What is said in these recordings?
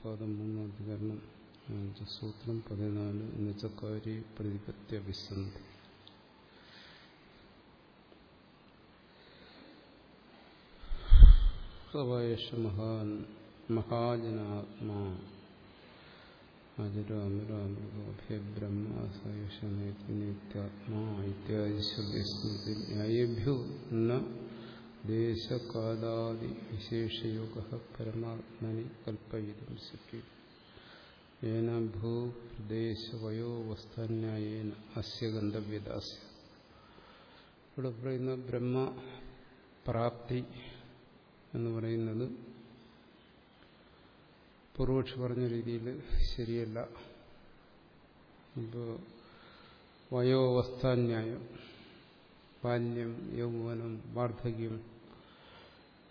പാദം മൂന്ന് അധികരണം സൂത്രം പതിനാല് നിജക്കാരി പ്രതിപത്യ വിസന്ധി സവയഷ മഹാൻ മഹാജനാത്മാ അജരാമരാമൃഗോഭ്യബ്രഹ്മസയഷ നിത്യാത്മാ ഇത്യാദി ശ്രുതിസ്മൃതി ന്യായേഭ്യോ ന ദേശകാലാദി പരമാത്മനി കൽപ്പയിതും ശക്യം ഭൂപ്രദേശവയോവസ്ഥാന്യായേന അസ്യ ഗന്ധവ്യദാസ്യ. ഇവിടെ പറയുന്ന ബ്രഹ്മപ്രാപ്തി എന്ന് പറയുന്നത് പൂർവക്ഷി പറഞ്ഞ രീതിയിൽ ശരിയല്ല. ഇപ്പോൾ വയോവസ്ഥാന്യായം ബാല്യം യൗവനം വാർദ്ധക്യം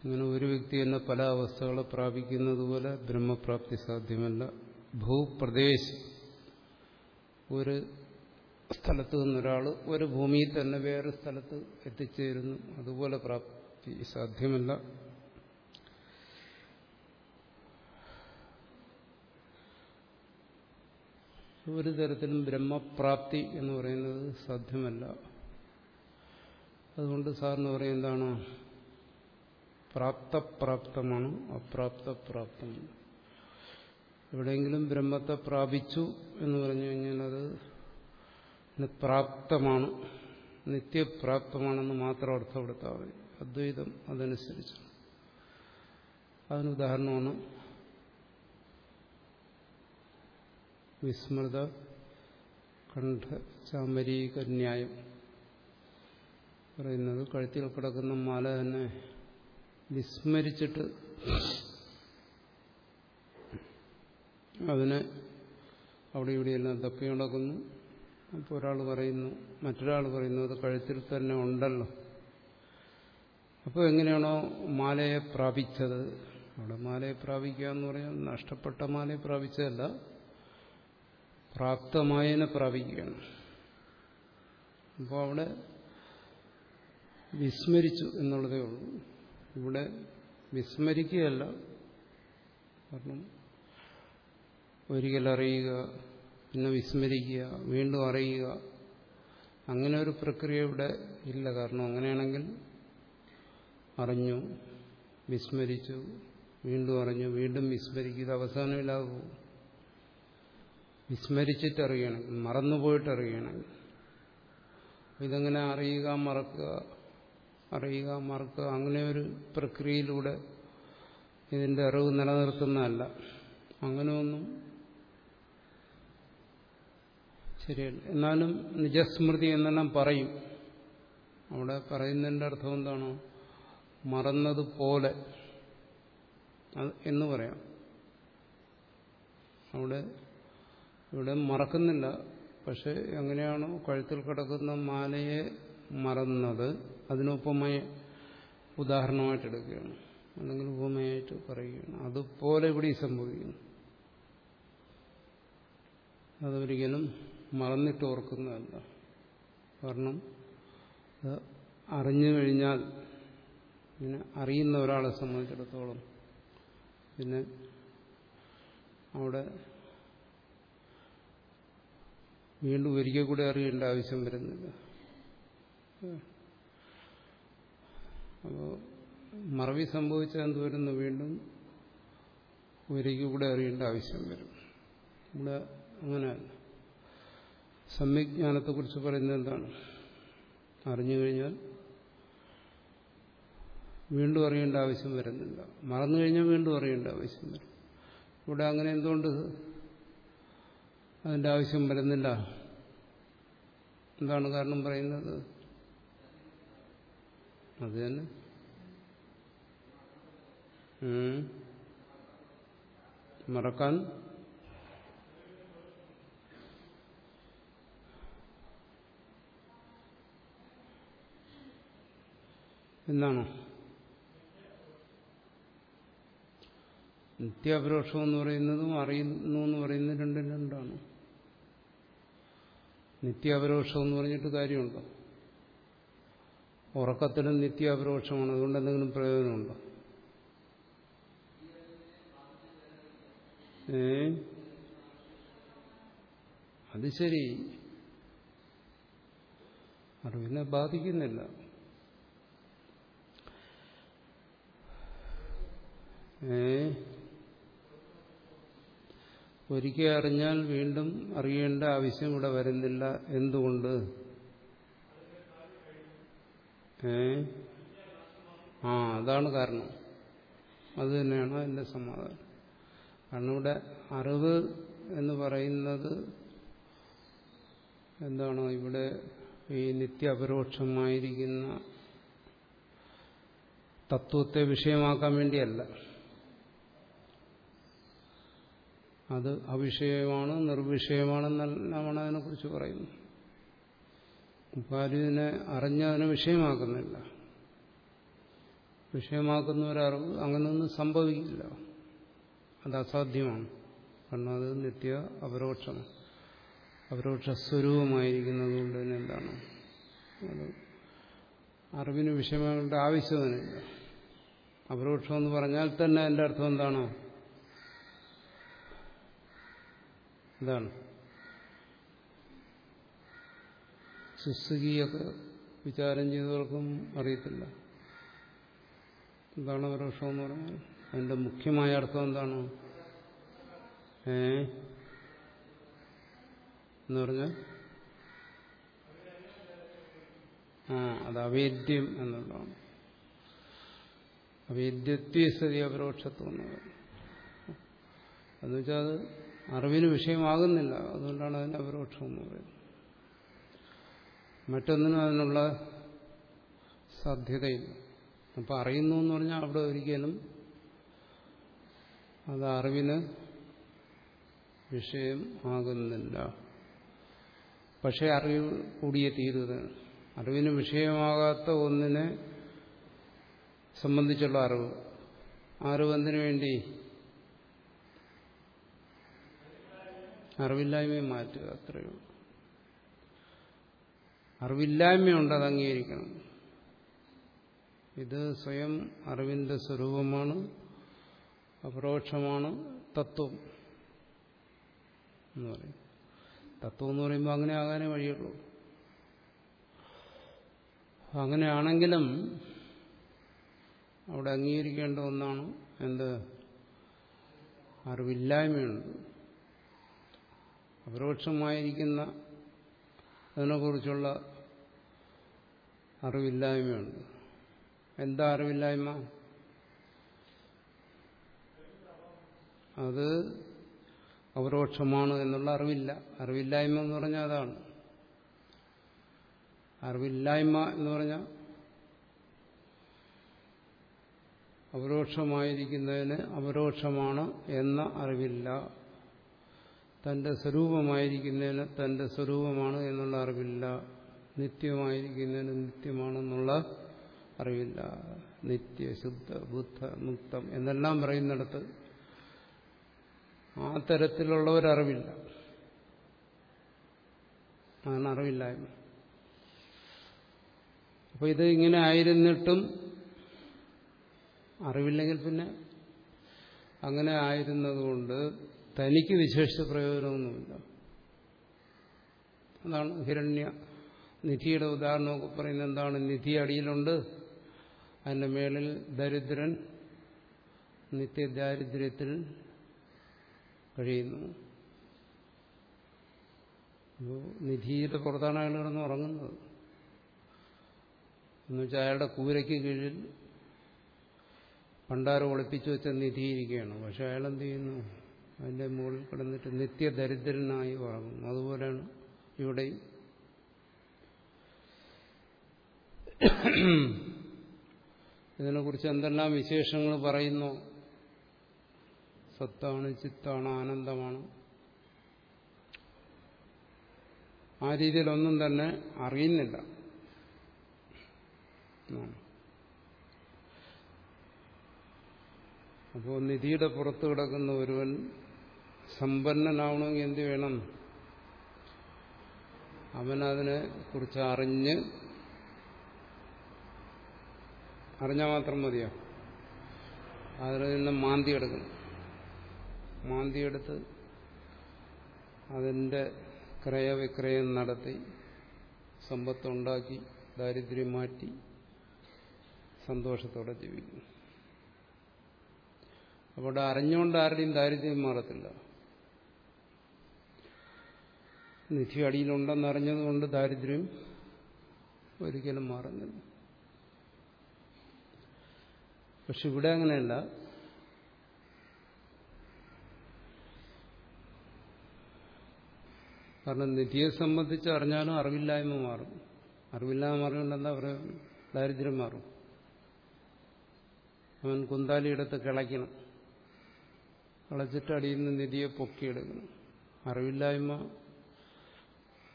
ഇങ്ങനെ ഒരു വ്യക്തി എന്ന പല അവസ്ഥകളെ പ്രാപിക്കുന്നതുപോലെ ബ്രഹ്മപ്രാപ്തി സാധ്യമല്ല. ഭൂപ്രദേശം. ഒരു സ്ഥലത്ത് നിന്നൊരാൾ ഒരു ഭൂമിയിൽ തന്നെ വേറെ സ്ഥലത്ത് എത്തിച്ചേരുന്നു. അതുപോലെ പ്രാപ്തി സാധ്യമല്ല. ഒരു തരത്തിലും ബ്രഹ്മപ്രാപ്തി എന്ന് പറയുന്നത് സാധ്യമല്ല. അതുകൊണ്ട് സാറിന് പറയും എന്താണ്? പ്രാപ്തപ്രാപ്തമാണ് അപ്രാപ്തപ്രാപ്തമാണ് എവിടെയെങ്കിലും ബ്രഹ്മത്തെ പ്രാപിച്ചു എന്ന് പറഞ്ഞു കഴിഞ്ഞാൽ അത് പ്രാപ്തമാണ് നിത്യപ്രാപ്തമാണെന്ന് മാത്രം അർത്ഥം മതി. അദ്വൈതം അതനുസരിച്ച് അതിനുദാഹരണമാണ് വിസ്മൃത കണ്ഠ ചാമരീകന്യായം. പറയുന്നത് കഴുത്തിൽ കിടക്കുന്ന മാല തന്നെ വിസ്മരിച്ചിട്ട് അതിനെ അവിടെ ഇവിടെയെല്ലാം തപ്പി നടക്കുന്നു. അപ്പോൾ ഒരാൾ പറയുന്നു മറ്റൊരാൾ പറയുന്നു അത് കഴുത്തിൽ തന്നെ ഉണ്ടല്ലോ. അപ്പോൾ എങ്ങനെയാണോ മാലയെ പ്രാപിച്ചത്? അവിടെ മാലയെ പ്രാപിക്കുക എന്ന് പറഞ്ഞാൽ നഷ്ടപ്പെട്ട മാലയെ പ്രാപിച്ചതല്ല പ്രാപ്തമായതിനെ പ്രാപിക്കുകയാണ്. അപ്പോൾ അവിടെ വിസ്മരിച്ചു എന്നുള്ളതേ ഉള്ളൂ. ഇവിടെ വിസ്മരിക്കുകയല്ല. കാരണം ഒരിക്കൽ അറിയുക പിന്നെ വിസ്മരിക്കുക വീണ്ടും അറിയുക. അങ്ങനെ ഒരു പ്രക്രിയ ഇവിടെ ഇല്ല. കാരണം അങ്ങനെയാണെങ്കിൽ അറിഞ്ഞു വിസ്മരിച്ചു വീണ്ടും അറിഞ്ഞു വീണ്ടും വിസ്മരിക്കുക. ഇത് അവസാനമില്ലാതെ പോകും. വിസ്മരിച്ചിട്ട് അറിയണമെങ്കിൽ മറന്നുപോയിട്ട് അറിയണമെങ്കിൽ ഇതെങ്ങനെ അറിയുക മറക്കുക? അറിയുക മറക്കുക അങ്ങനെ ഒരു പ്രക്രിയയിലൂടെ ഇതിന്റെ അറിവ് നിലനിർത്തുന്നതല്ല. അങ്ങനെയൊന്നും ശരിയല്ല. എന്നാലും നിജസ്മൃതി എന്നെല്ലാം പറയും. അവിടെ പറയുന്നതിന്റെ അർത്ഥം എന്താണോ? മറന്നതുപോലെ എന്ന് പറയാം. അവിടെ ഇവിടെ മറക്കുന്നില്ല. പക്ഷെ എങ്ങനെയാണോ കഴുത്തിൽ കിടക്കുന്ന മാലയെ മറന്നത് അതിനുപമയ ഉദാഹരണമായിട്ട് എടുക്കുകയാണ്. അല്ലെങ്കിൽ ഉപമയായിട്ട് പറയുകയാണ്. അതുപോലെ ഇവിടെ സംഭവിക്കുന്നു. അതൊരിക്കലും മറന്നിട്ട് ഓർക്കുന്നതല്ല. കാരണം അറിഞ്ഞു കഴിഞ്ഞാൽ പിന്നെ അറിയുന്ന ഒരാളെ സംബന്ധിച്ചിടത്തോളം പിന്നെ അവിടെ വീണ്ടും ഒരിക്കൽ കൂടെ അറിയേണ്ട ആവശ്യം വരുന്നില്ല. അപ്പോൾ മറവി സംഭവിച്ചാൽ എന്ത് വരുന്നു? വീണ്ടും ഒരിക്കൽ കൂടെ അറിയേണ്ട ആവശ്യം വരും. ഇവിടെ അങ്ങനെയല്ല സമ്യജ്ഞാനത്തെക്കുറിച്ച് പറയുന്നത് എന്താണ്? അറിഞ്ഞു കഴിഞ്ഞാൽ വീണ്ടും അറിയേണ്ട ആവശ്യം വരുന്നില്ല. മറന്നു കഴിഞ്ഞാൽ വീണ്ടും അറിയേണ്ട ആവശ്യം വരും. ഇവിടെ അങ്ങനെ എന്തുകൊണ്ട് അതിന്റെ ആവശ്യം വരുന്നില്ല? എന്താണ് കാരണം പറയുന്നത്? അത് തന്നെ. മറക്കാൻ. എന്നാണോ നിത്യാപരോക്ഷം എന്ന് പറയുന്നതും അറിയുന്നു എന്ന് പറയുന്നത് രണ്ടും രണ്ടാണ്. നിത്യാപരോക്ഷം എന്ന് പറഞ്ഞിട്ട് കാര്യമുണ്ടോ? ഉറക്കത്തിലും നിത്യാപരോക്ഷമാണ്. അതുകൊണ്ട് എന്തെങ്കിലും പ്രയോജനമുണ്ടോ? ഏ? അത് ശരി. അറിവിനെ ബാധിക്കുന്നില്ല. ഏ? ഒരിക്കൽ അറിഞ്ഞാൽ വീണ്ടും അറിയേണ്ട ആവശ്യം ഇവിടെ വരുന്നില്ല. എന്തുകൊണ്ട്? ഏ? ആ അതാണ് കാരണം. അത് തന്നെയാണ് അതിന്റെ സമാധാനം. കാരണം ഇവിടെ അറിവ് എന്ന് പറയുന്നത് എന്താണ്? ഇവിടെ ഈ നിത്യപരോക്ഷമായിരിക്കുന്ന തത്വത്തെ വിഷയമാക്കാൻ വേണ്ടിയല്ല. അത് അവിഷയമാണ് നിർവിഷയമാണെന്നെല്ലാമാണ് അതിനെക്കുറിച്ച് പറയുന്നത്. ഉപാധിനെ അറിഞ്ഞതിനെ വിഷയമാക്കുന്നില്ല. വിഷയമാക്കുന്ന ഒരറിവ് അങ്ങനെയൊന്നും സംഭവിക്കില്ല. അത് അസാധ്യമാണ്. കാരണം അത് നിത്യ അപരോക്ഷമാണ് അപരോക്ഷ സ്വരൂപമായിരിക്കുന്നത് കൊണ്ട് തന്നെ എന്താണ്? അത് അറിവിന് വിഷയമാകേണ്ട ആവശ്യമൊന്നുമില്ല അപരോക്ഷം എന്ന് പറഞ്ഞാൽ തന്നെ അതിന്റെ അർത്ഥം എന്താണ്? എന്താണ്? സുസുഖിയൊക്കെ വിചാരം ചെയ്തവർക്കും അറിയത്തില്ല. എന്താണ് അപരോക്ഷം എന്ന് പറഞ്ഞാൽ അതിന്റെ മുഖ്യമായ അർത്ഥം എന്താണ്? ഏ? എന്ന് പറഞ്ഞാൽ ആ അത് അവേദ്യം എന്നുള്ളതാണ്. അവേദ്യത്വ സ്ഥിതി അപരോക്ഷത്വം എന്ന് പറയുന്നത് എന്നുവെച്ചാൽ അത് അറിവിന് വിഷയമാകുന്നില്ല. അതുകൊണ്ടാണ് അതിന് അപരോക്ഷം എന്ന് പറയുന്നത്. മറ്റൊന്നിനും അതിനുള്ള സാധ്യതയില്ല. അപ്പം അറിയുന്നു എന്ന് പറഞ്ഞാൽ അവിടെ ഒരിക്കലും അത് അറിവിന് വിഷയം ആകുന്നില്ല. പക്ഷേ അറിവ് കൂടിയേ തീരുത് അറിവിന് വിഷയമാകാത്ത ഒന്നിനെ സംബന്ധിച്ചുള്ള അറിവ്. അറിവ് എന്തിനു വേണ്ടി? അറിവില്ലായ്മയെ മാറ്റുക അത്രയും അറിവില്ലായ്മയുണ്ട് അത് അംഗീകരിക്കണം. ഇത് സ്വയം അറിവിന്റെ സ്വരൂപമാണ് അപരോക്ഷമാണ് തത്വം എന്ന് പറയും. തത്വം എന്ന് പറയുമ്പോൾ അങ്ങനെ ആകാനേ വഴിയുള്ളൂ. അങ്ങനെയാണെങ്കിലും അവിടെ അംഗീകരിക്കേണ്ട ഒന്നാണ് എന്ത്? അറിവില്ലായ്മയുണ്ട്. അപരോക്ഷമായിരിക്കുന്ന അതിനെക്കുറിച്ചുള്ള അറിവില്ലായ്മയുണ്ട് എന്താ അറിവില്ലായ്മ? അത് അപരോക്ഷമാണ് എന്നുള്ള അറിവില്ല. അറിവില്ലായ്മ എന്ന് പറഞ്ഞാൽ അതാണ്. അറിവില്ലായ്മ എന്ന് പറഞ്ഞാൽ അപരോക്ഷമായിരിക്കുന്നതിന് അപരോക്ഷമാണ് എന്ന അറിവില്ല. തന്റെ സ്വരൂപമായിരിക്കുന്നതിന് തന്റെ സ്വരൂപമാണ് എന്നുള്ള അറിവില്ല. നിത്യമായിരിക്കുന്നതിന് നിത്യമാണെന്നുള്ള അറിവില്ല. നിത്യ ശുദ്ധ ബുദ്ധ മുക്തം എന്നെല്ലാം പറയുന്നിടത്ത് ആ തരത്തിലുള്ള ഒരറിവില്ല അതാണ് അറിവില്ലായ്മ. അപ്പൊ ഇത് ഇങ്ങനെ ആയിരുന്നിട്ടും അറിവില്ലെങ്കിൽ പിന്നെ അങ്ങനെ ആയിരുന്നതുകൊണ്ട് തനിക്ക് വിശേഷ പ്രയോജനമൊന്നുമില്ല. അതാണ് ഹിരണ്യ നിധിയുടെ ഉദാഹരണമൊക്കെ പറയുന്നത് എന്താണ്? നിധി അടിയിലുണ്ട്. അതിന്റെ മേളിൽ ദരിദ്രൻ നിത്യദാരിദ്ര്യത്തിൽ കഴിയുന്നു. നിധിയുടെ പുറത്താണ് അയാൾ കിടന്ന് ഉറങ്ങുന്നത്. എന്നുവെച്ചാൽ അയാളുടെ കൂരയ്ക്ക് കീഴിൽ പണ്ടാരം ഒളിപ്പിച്ചു വെച്ച നിധിയിരിക്കുകയാണ് പക്ഷെ അയാൾ എന്ത് ചെയ്യുന്നു? അതിന്റെ മുകളിൽ കിടന്നിട്ട് നിത്യദരിദ്രനായി ഉറങ്ങുന്നു. അതുപോലെയാണ് ഇവിടെയും ഇതിനെക്കുറിച്ച് എന്തെല്ലാം വിശേഷങ്ങൾ പറയുന്നു? സത്താണ് ചിത്താണ് ആനന്ദമാണ്. ആ രീതിയിലൊന്നും തന്നെ അറിയുന്നില്ല. അപ്പോൾ നിധിയുടെ പുറത്ത് കിടക്കുന്ന ഒരുവൻ സമ്പന്നനാവണമെങ്കിൽ എന്ത് വേണം? അവനതിനെ കുറിച്ച് അറിഞ്ഞ് അറിഞ്ഞാൽ മാത്രം മതിയോ? അതിൽ നിന്ന് മാന്തി എടുക്കണം. മാന്തിയെടുത്ത് അതിന്റെ ക്രയവിക്രയം നടത്തി സമ്പത്തുണ്ടാക്കി ദാരിദ്ര്യം മാറ്റി സന്തോഷത്തോടെ ജീവിക്കുന്നു. അവിടെ അറിഞ്ഞുകൊണ്ട് ആരുടെയും ദാരിദ്ര്യം മാറത്തില്ല. നിധി അടിയിലുണ്ടെന്ന് അറിഞ്ഞതുകൊണ്ട് ദാരിദ്ര്യം ഒരിക്കലും മാറുന്നില്ല. പക്ഷെ ഇവിടെ അങ്ങനെയല്ല. കാരണം നിധിയെ സംബന്ധിച്ച് അറിഞ്ഞാലും അറിവില്ലായ്മ മാറും. അറിവില്ലായ്മ മാറിയുകൊണ്ട് എന്താ പറയുക? ദാരിദ്ര്യം മാറും. അവൻ കുന്താലിയെടുത്ത് കിളയ്ക്കണം. കിളച്ചിട്ട് അടിയിൽ നിന്ന് നിധിയെ പൊക്കിയെടുക്കണം. അറിവില്ലായ്മ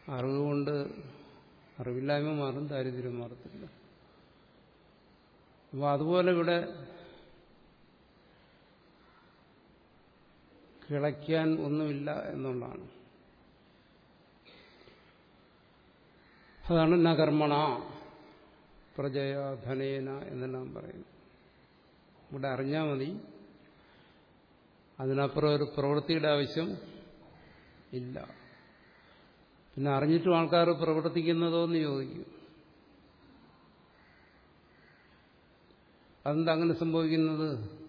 അറിവുകൊണ്ട് അറിവില്ലായ്മ മാറും ദാരിദ്ര്യം മാറത്തില്ല. അപ്പോൾ അതുപോലെ ഇവിടെ കിളയ്ക്കാൻ ഒന്നുമില്ല എന്നുള്ളതാണ്. അതാണ് നകർമ്മണ പ്രജയ ധനേന എന്നെല്ലാം പറയുന്നു. ഇവിടെ അറിഞ്ഞാൽ മതി. അതിനപ്പുറം ഒരു പ്രവൃത്തിയുടെ ആവശ്യം ഇല്ല. പിന്നെ അറിഞ്ഞിട്ടും ആൾക്കാർ പ്രവർത്തിക്കുന്നതോ എന്ന് ചോദിക്കും. അതെന്താ അങ്ങനെ സംഭവിക്കുന്നത്?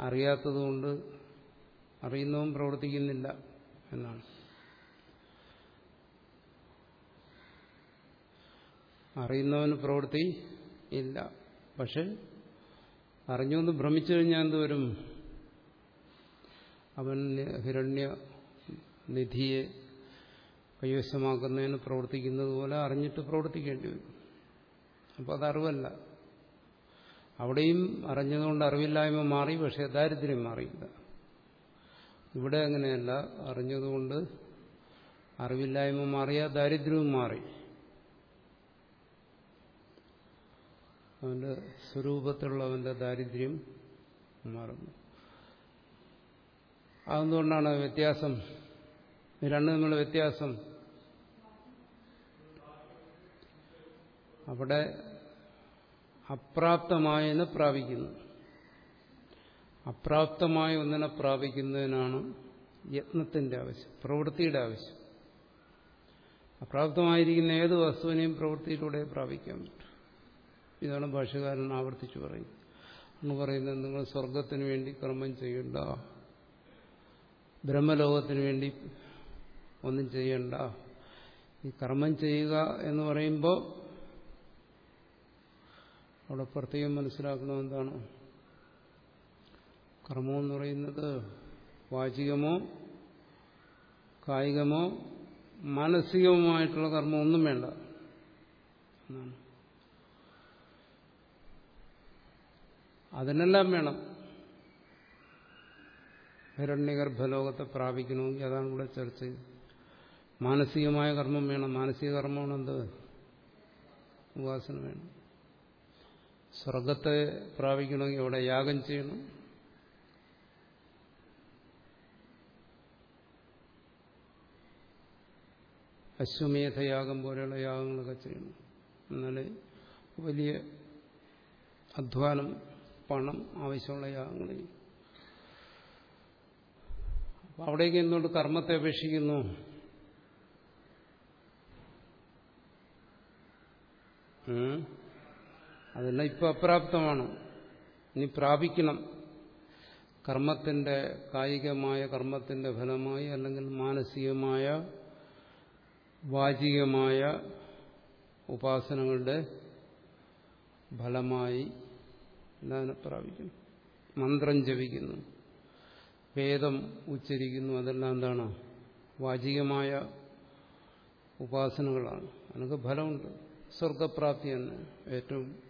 അറിയാത്തതുകൊണ്ട് അറിയുന്നതും പ്രവർത്തിക്കുന്നില്ല എന്നാണ്. അറിയുന്നവന് പ്രവൃത്തി ഇല്ല. പക്ഷെ അറിഞ്ഞുകൊണ്ട് ഭ്രമിച്ചു കഴിഞ്ഞാൽ എന്തുവരും അവൻ ഹിരണ്യ നിധിയെ കൈവശമാക്കുന്നതിന് പ്രവർത്തിക്കുന്നത് പോലെ അറിഞ്ഞിട്ട് പ്രവർത്തിക്കേണ്ടി വരും. അപ്പോൾ അത് അറിവല്ല. അവിടെയും അറിഞ്ഞതുകൊണ്ട് അറിവില്ലായ്മ മാറി പക്ഷേ ദാരിദ്ര്യം മാറിയില്ല ഇവിടെ അങ്ങനെയല്ല. അറിഞ്ഞതുകൊണ്ട് അറിവില്ലായ്മ മാറിയ ദാരിദ്ര്യവും മാറി. അവന്റെ സ്വരൂപത്തിലുള്ള അവന്റെ ദാരിദ്ര്യം മാറുന്നു. അതുകൊണ്ടാണ് വ്യത്യാസം? രണ്ടു തമ്മിലുള്ള വ്യത്യാസം? അവിടെ അപ്രാപ്തമായതിനെ പ്രാപിക്കുന്നു. അപ്രാപ്തമായ ഒന്നിനെ പ്രാപിക്കുന്നതിനാണ് യത്നത്തിന്റെ ആവശ്യം പ്രവൃത്തിയുടെ ആവശ്യം. അപ്രാപ്തമായിരിക്കുന്ന ഏത് വസ്തുവിനെയും പ്രവൃത്തിയിലൂടെ പ്രാപിക്കാൻ പറ്റും. ഇതാണ് ഭാഷകാരൻ ആവർത്തിച്ചു പറയുന്നത്. എന്ന് പറയുന്നത് നിങ്ങൾ സ്വർഗത്തിന് വേണ്ടി കർമ്മം ചെയ്യണ്ട. ബ്രഹ്മലോകത്തിന് വേണ്ടി ഒന്നും ചെയ്യണ്ട. ഈ കർമ്മം ചെയ്യുക എന്ന് പറയുമ്പോൾ അവിടെ പ്രത്യേകം മനസ്സിലാക്കണം എന്താണ്? കർമ്മം എന്ന് പറയുന്നത് വാചികമോ കായികമോ മാനസികവുമായിട്ടുള്ള കർമ്മം ഒന്നും വേണ്ട. എന്നാണ്. അതിനെല്ലാം വേണം. ഹിരണ്യഗർഭലോകത്തെ പ്രാപിക്കണമെങ്കിൽ അതാണ് ഇവിടെ ചർച്ച ചെയ്ത് മാനസികമായ കർമ്മം വേണം. മാനസിക കർമ്മമാണ് എന്ത് ഉപാസന വേണം. സ്വർഗത്തെ പ്രാപിക്കണമെങ്കിൽ അവിടെ യാഗം ചെയ്യണം. അശ്വമേധയാഗം പോലെയുള്ള യാഗങ്ങളൊക്കെ ചെയ്യണം. എന്നാലേ വലിയ അധ്വാനം പണം ആവശ്യമുള്ള യാഗങ്ങൾ അപ്പം അവിടേക്ക് എന്തുകൊണ്ട് കർമ്മത്തെ അപേക്ഷിക്കുന്നു? അതെല്ലാം ഇപ്പൊ അപ്രാപ്തമാണ്. ഇനി പ്രാപിക്കണം. കർമ്മത്തിന്റെ കായികമായ കർമ്മത്തിന്റെ ഫലമായി അല്ലെങ്കിൽ മാനസികമായ വാചികമായ ഉപാസനകളുടെ ഫലമായി എല്ലാം പ്രാപിക്കുന്നു മന്ത്രം ജപിക്കുന്നു. വേദം ഉച്ചരിക്കുന്നു. അതെല്ലാം എന്താണ്? വാചികമായ ഉപാസനകളാണ്. അതിനൊക്കെ ഫലമുണ്ട്. സ്വർഗപ്രാപ്തി തന്നെ ഏറ്റവും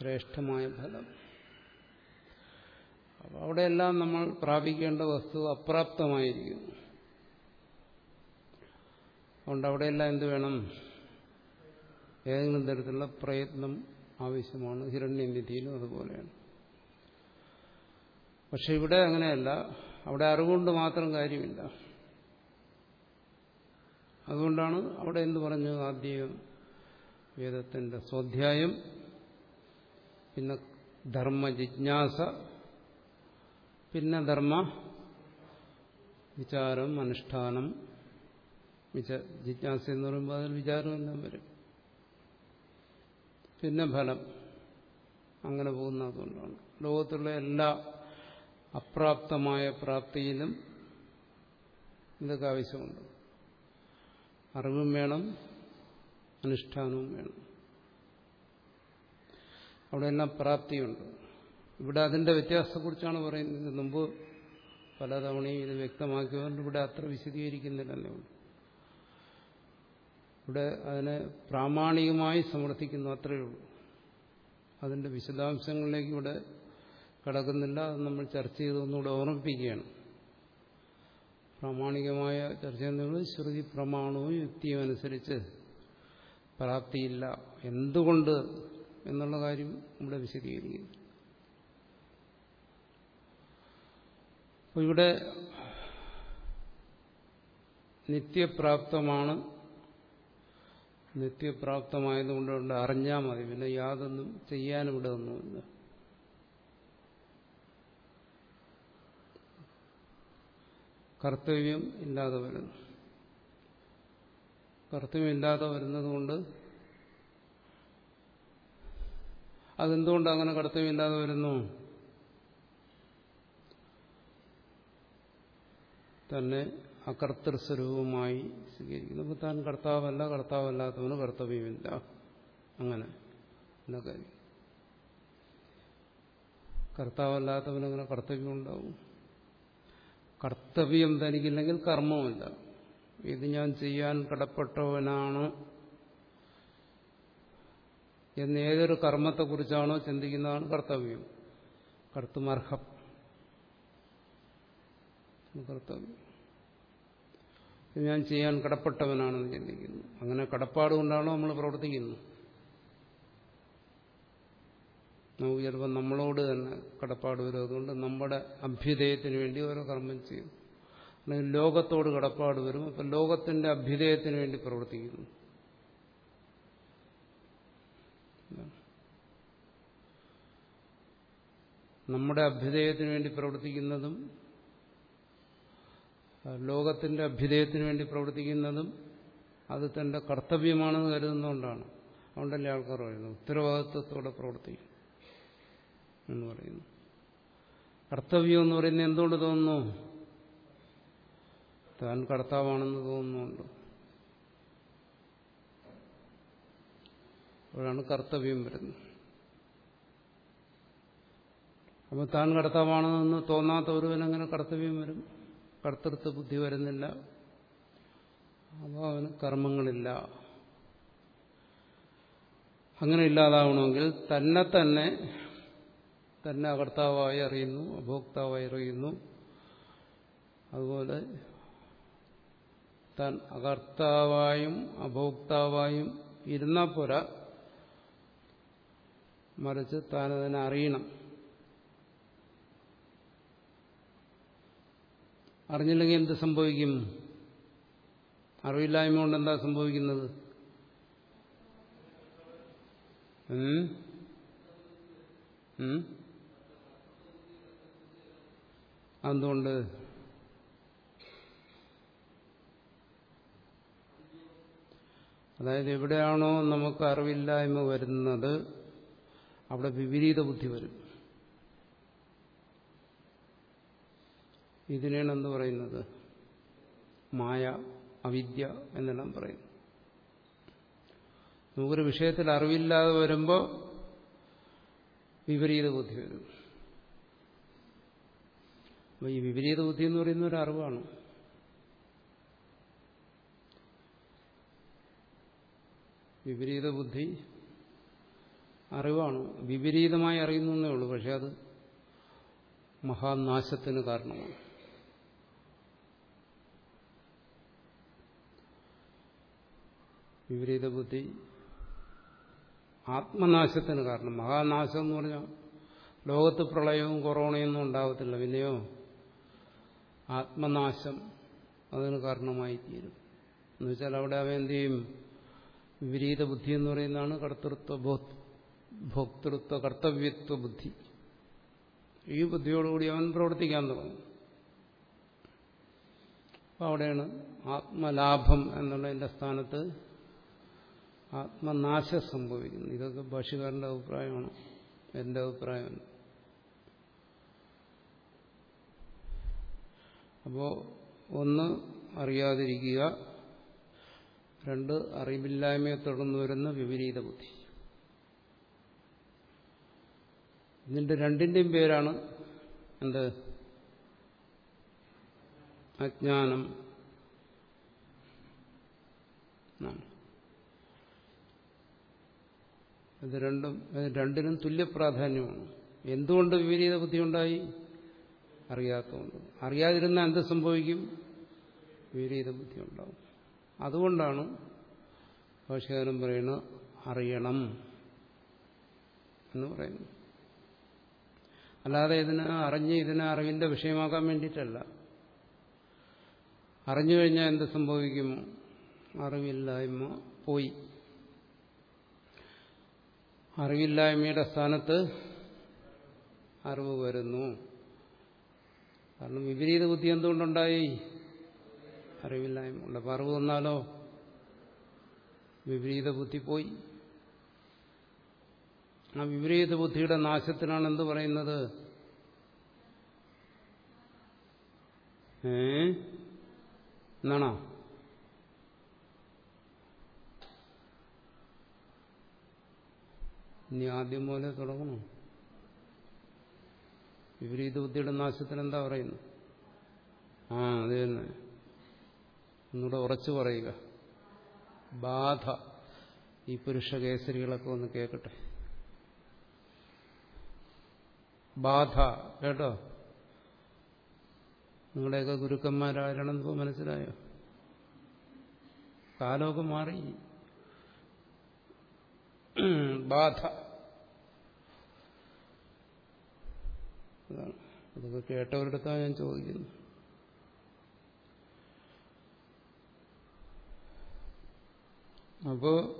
ശ്രേഷ്ഠമായ ഫലം. അപ്പോൾ അവിടെയെല്ലാം നമ്മൾ പ്രാപിക്കേണ്ട വസ്തു അപ്രാപ്തമായിരിക്കുന്നു. അതുകൊണ്ട് അവിടെയെല്ലാം എന്ത് വേണം? ഏതെങ്കിലും തരത്തിലുള്ള പ്രയത്നം ആവശ്യമാണ്. ഹിരണ്യനിധിയിലും അതുപോലെയാണ്. പക്ഷെ ഇവിടെ അങ്ങനെയല്ല. അവിടെ അറിവുകൊണ്ട് മാത്രം കാര്യമില്ല. അതുകൊണ്ടാണ് അവിടെ എന്ത് പറഞ്ഞു? ആദ്യം വേദത്തിന്റെ സ്വാധ്യായം പിന്നെ ധർമ്മ ജിജ്ഞാസ പിന്നെ ധർമ്മ വിചാരം അനുഷ്ഠാനം ജിജ്ഞാസ എന്ന് പറയുമ്പോൾ അതിൽ വിചാരം എല്ലാം വരും. പിന്നെ ഫലം. അങ്ങനെ പോകുന്ന അതുകൊണ്ടാണ്. ലോകത്തുള്ള എല്ലാ അപ്രാപ്തമായ പ്രാപ്തിയിലും ഇതൊക്കെ ആവശ്യമുണ്ട്. അറിവും വേണം അനുഷ്ഠാനവും വേണം. അവിടെ എല്ലാം പ്രാപ്തിയുണ്ട്. ഇവിടെ അതിന്റെ വ്യത്യാസത്തെക്കുറിച്ചാണ് പറയുന്നത്. മുമ്പ് പലതവണയും ഇത് വ്യക്തമാക്കിയതുകൊണ്ട് ഇവിടെ അത്ര വിശദീകരിക്കുന്നില്ലെന്നേ ഉള്ളൂ ഇവിടെ അതിനെ പ്രാമാണികമായി സമർത്ഥിക്കുന്നു അത്രയേ ഉള്ളൂ. അതിന്റെ വിശദാംശങ്ങളിലേക്ക് ഇവിടെ കടക്കുന്നില്ല. അത് നമ്മൾ ചർച്ച ചെയ്തൊന്നുകൂടെ ഓർമ്മിപ്പിക്കുകയാണ്. പ്രാമാണികമായ ചർച്ച ചെയ്യുന്നത് ശ്രുതി പ്രമാണവും യുക്തിയും അനുസരിച്ച് പ്രാപ്തിയില്ല. എന്തുകൊണ്ട് എന്നുള്ള കാര്യം ഇവിടെ വിശദീകരിക്കുന്നു. അപ്പോൾ ഇവിടെ നിത്യപ്രാപ്തമാണ്. നിത്യപ്രാപ്തമായതുകൊണ്ട് കൊണ്ട് അറിഞ്ഞാൽ മതി. പിന്നെ യാതൊന്നും ചെയ്യാനും ഇവിടെ ഒന്നുമില്ല. കർത്തവ്യം ഇല്ലാതെ വരുന്നു. കർത്തവ്യം ഇല്ലാതെ വരുന്നതുകൊണ്ട് അതെന്തുകൊണ്ട് അങ്ങനെ കടത്തമില്ലാതെ വരുന്നു? തന്നെ അകർത്തൃസ്വരൂപമായി സ്വീകരിക്കുന്നു. താൻ കർത്താവല്ല കർത്താവല്ലാത്തവന് കർത്തവ്യമില്ല. അങ്ങനെ. എന്ന കാര്യം കർത്താവല്ലാത്തവനങ്ങനെ കർത്തവ്യം ഉണ്ടാവും കർത്തവ്യം തനിക്കില്ലെങ്കിൽ കർമ്മമില്ല ഇത് ഞാൻ ചെയ്യാൻ കടപ്പെട്ടവനാണ്. എന്ന് ഏതൊരു കർമ്മത്തെക്കുറിച്ചാണോ ചിന്തിക്കുന്നതാണ് കർത്തവ്യം. കർത്തുമർഹം. കർത്തവ്യം. ഞാൻ ചെയ്യാൻ കടപ്പെട്ടവനാണെന്ന് ചിന്തിക്കുന്നു. അങ്ങനെ കടപ്പാട് കൊണ്ടാണോ നമ്മൾ പ്രവർത്തിക്കുന്നത് നമുക്ക് ചിലപ്പോൾ നമ്മളോട് തന്നെ കടപ്പാട് വരും. അതുകൊണ്ട് നമ്മുടെ അഭ്യുദയത്തിന് വേണ്ടി ഓരോ കർമ്മം ചെയ്യും. അല്ലെങ്കിൽ ലോകത്തോട് കടപ്പാട് വരും. അപ്പം ലോകത്തിന്റെ അഭ്യുദയത്തിന് വേണ്ടി പ്രവർത്തിക്കുന്നു. നമ്മുടെ അഭ്യുദയത്തിന് വേണ്ടി പ്രവർത്തിക്കുന്നതും ലോകത്തിന്റെ അഭ്യുദയത്തിന് വേണ്ടി പ്രവർത്തിക്കുന്നതും അത് തന്റെ കർത്തവ്യമാണെന്ന് കരുതുന്നതുകൊണ്ടാണ്. അതുകൊണ്ടല്ലേ ആൾക്കാർ പറയുന്നത്? ഉത്തരവാദിത്വത്തോടെ പ്രവർത്തിക്കും എന്ന് പറയുന്നു. കർത്തവ്യം എന്ന് പറയുന്നത് എന്തുകൊണ്ട് തോന്നുന്നു? താൻ കർത്താവാണെന്ന് തോന്നുന്നുണ്ട്. അപ്പോഴാണ് കർത്തവ്യം വരുന്നത്. അപ്പോൾ താൻ കർത്താവാണെന്ന് തോന്നാത്ത ഒരുവനങ്ങനെ കർത്തവ്യം വരും. കർത്തൃത്വ ബുദ്ധി വരുന്നില്ല. അപ്പോൾ അവന് കർമ്മങ്ങളില്ല. അങ്ങനെ ഇല്ലാതാവണമെങ്കിൽ തന്നെ തന്നെ തന്നെ അകർത്താവായി അറിയുന്നു അഭോക്താവായി അറിയുന്നു. അതുപോലെ താൻ അകർത്താവായും അഭോക്താവായും ഇരുന്നാൽ പോരാ. മറിച്ച് താനതിനെ അറിയണം. അറിഞ്ഞില്ലെങ്കിൽ എന്ത് സംഭവിക്കും? അറിവില്ലായ്മ കൊണ്ട് എന്താ സംഭവിക്കുന്നത്? എന്തുകൊണ്ട് അതായത് എവിടെയാണോ നമുക്ക് അറിവില്ലായ്മ വരുന്നത് അവിടെ വിപരീത ബുദ്ധി വരും. ഇതിനാണ് എന്ത് പറയുന്നത്? മായ അവിദ്യ എന്നെല്ലാം പറയുന്നു. നമുക്കൊരു വിഷയത്തിൽ അറിവില്ലാതെ വരുമ്പോൾ വിപരീത ബുദ്ധി വരും. അപ്പോൾ ഈ വിപരീത ബുദ്ധി എന്ന് പറയുന്ന ഒരു അറിവാണ്. വിപരീത ബുദ്ധി അറിവാണ്. വിപരീതമായി അറിയുന്നേ ഉള്ളൂ പക്ഷെ അത് മഹാനാശത്തിന് കാരണമാണ്. വിപരീത ബുദ്ധി ആത്മനാശത്തിന് കാരണം. മഹാനാശം എന്ന് പറഞ്ഞാൽ ലോകത്ത് പ്രളയവും കൊറോണയൊന്നും ഉണ്ടാകത്തില്ല പിന്നെയോ? ആത്മനാശം അതിന് കാരണമായി തീരും എന്നുവെച്ചാൽ അവിടെ അവ എന്ത് ചെയ്യും? വിപരീത ബുദ്ധി എന്ന് പറയുന്നതാണ് കർത്തൃത്വ ഭോക്തൃത്വ കർത്തവ്യത്വ ബുദ്ധി. ഈ ബുദ്ധിയോടുകൂടി അവൻ പ്രവർത്തിക്കാൻ തുടങ്ങും. അപ്പം അവിടെയാണ് ആത്മലാഭം എന്നുള്ളതിന്റെ സ്ഥാനത്ത് ആത്മനാശം സംഭവിക്കുന്നു. ഇതൊക്കെ ഭാഷകാരന്റെ അഭിപ്രായമാണ്. എന്റെ അഭിപ്രായമല്ല അപ്പോ ഒന്ന് അറിയാതിരിക്കുക. രണ്ട് അറിവില്ലായ്മയെ തുടർന്ന് വരുന്ന വിപരീത ബുദ്ധി. ഇതിന്റെ രണ്ടിന്റെയും പേരാണ് എന്ത്? അജ്ഞാനം എന്നാണ് ഇത് രണ്ടും രണ്ടിനും തുല്യ പ്രാധാന്യമാണ്. എന്തുകൊണ്ട് വിപരീത ബുദ്ധി ഉണ്ടായി അറിയാത്തതുകൊണ്ട് അറിയാതിരുന്നാൽ എന്ത് സംഭവിക്കും? വിപരീത ബുദ്ധി ഉണ്ടാവും അതുകൊണ്ടാണ് ഭാഷകാരൻ പറയുന്നത് അറിയണം എന്ന് പറയുന്നു അല്ലാതെ ഇതിനെ അറിഞ്ഞ് ഇതിനെ അറിവിന്റെ വിഷയമാക്കാൻ വേണ്ടിയിട്ടല്ല. അറിഞ്ഞു കഴിഞ്ഞാൽ എന്ത് സംഭവിക്കും? അറിവില്ലായ്മ പോയി. അറിവില്ലായ്മയുടെ സ്ഥാനത്ത് അറിവ് വരുന്നു. കാരണം വിപരീത ബുദ്ധി എന്തുകൊണ്ടുണ്ടായി? അറിവില്ലായ്മ. ഉണ്ട് അപ്പം അറിവ് വന്നാലോ? വിപരീത ബുദ്ധി പോയി. ആ വിപരീത ബുദ്ധിയുടെ നാശത്തിനാണ് എന്ത് പറയുന്നത്? ഏ? എന്നാണോ? ഇനി ആദ്യം പോലെ തുടങ്ങണോ? വിപരീത ബുദ്ധിയുടെ നാശത്തിന് എന്താ പറയുന്നു? ആ അത് തന്നെ. ഒന്നുകൂടെ ഉറച്ചു പറയുക. ബാധ. ഈ പുരുഷ കേസരികളൊക്കെ ഒന്ന് കേൾക്കട്ടെ. ബാധ. കേട്ടോ? നിങ്ങളുടെയൊക്കെ ഗുരുക്കന്മാരാരാണെന്ന് ഇപ്പോൾ മനസ്സിലായോ? കാലമൊക്കെ മാറി. ബാധ. അതൊക്കെ കേട്ടവരിടത്താണ് ഞാൻ ചോദിക്കുന്നു അപ്പോ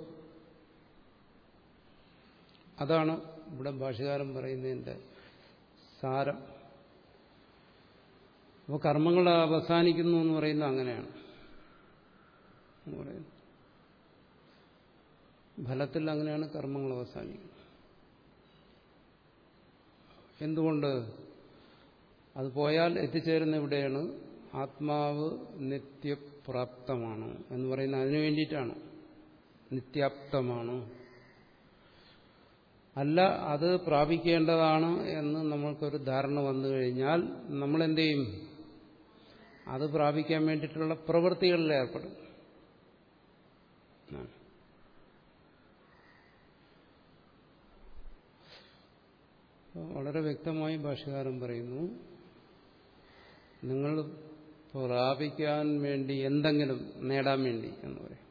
അതാണ് ഇവിടെ ഭാഷകാരൻ പറയുന്നതിന്റെ സാരം. അപ്പോൾ കർമ്മങ്ങൾ അവസാനിക്കുന്നു എന്ന് പറയുന്നത് അങ്ങനെയാണ്. പറയുന്നു. ഫലത്തിൽ അങ്ങനെയാണ് കർമ്മങ്ങൾ അവസാനിക്കുന്നത്. എന്തുകൊണ്ട്? അത് പോയാൽ എത്തിച്ചേരുന്ന ഇവിടെയാണ് ആത്മാവ് നിത്യപ്രാപ്തമാണ് എന്ന് പറയുന്ന അതിനു വേണ്ടിയിട്ടാണ്. നിത്യാപ്തമാണ്. അല്ല അത് പ്രാപിക്കേണ്ടതാണ് എന്ന് നമ്മൾക്കൊരു ധാരണ വന്നു കഴിഞ്ഞാൽ നമ്മൾ എന്ത് ചെയ്യും അത് പ്രാപിക്കാൻ വേണ്ടിയിട്ടുള്ള പ്രവൃത്തികളിൽ ഏർപ്പെടും. വളരെ വ്യക്തമായി ഭാഷകാരൻ പറയുന്നു നിങ്ങൾ പ്രാപിക്കാൻ വേണ്ടി എന്തെങ്കിലും നേടാൻ വേണ്ടി എന്ന് പറയും.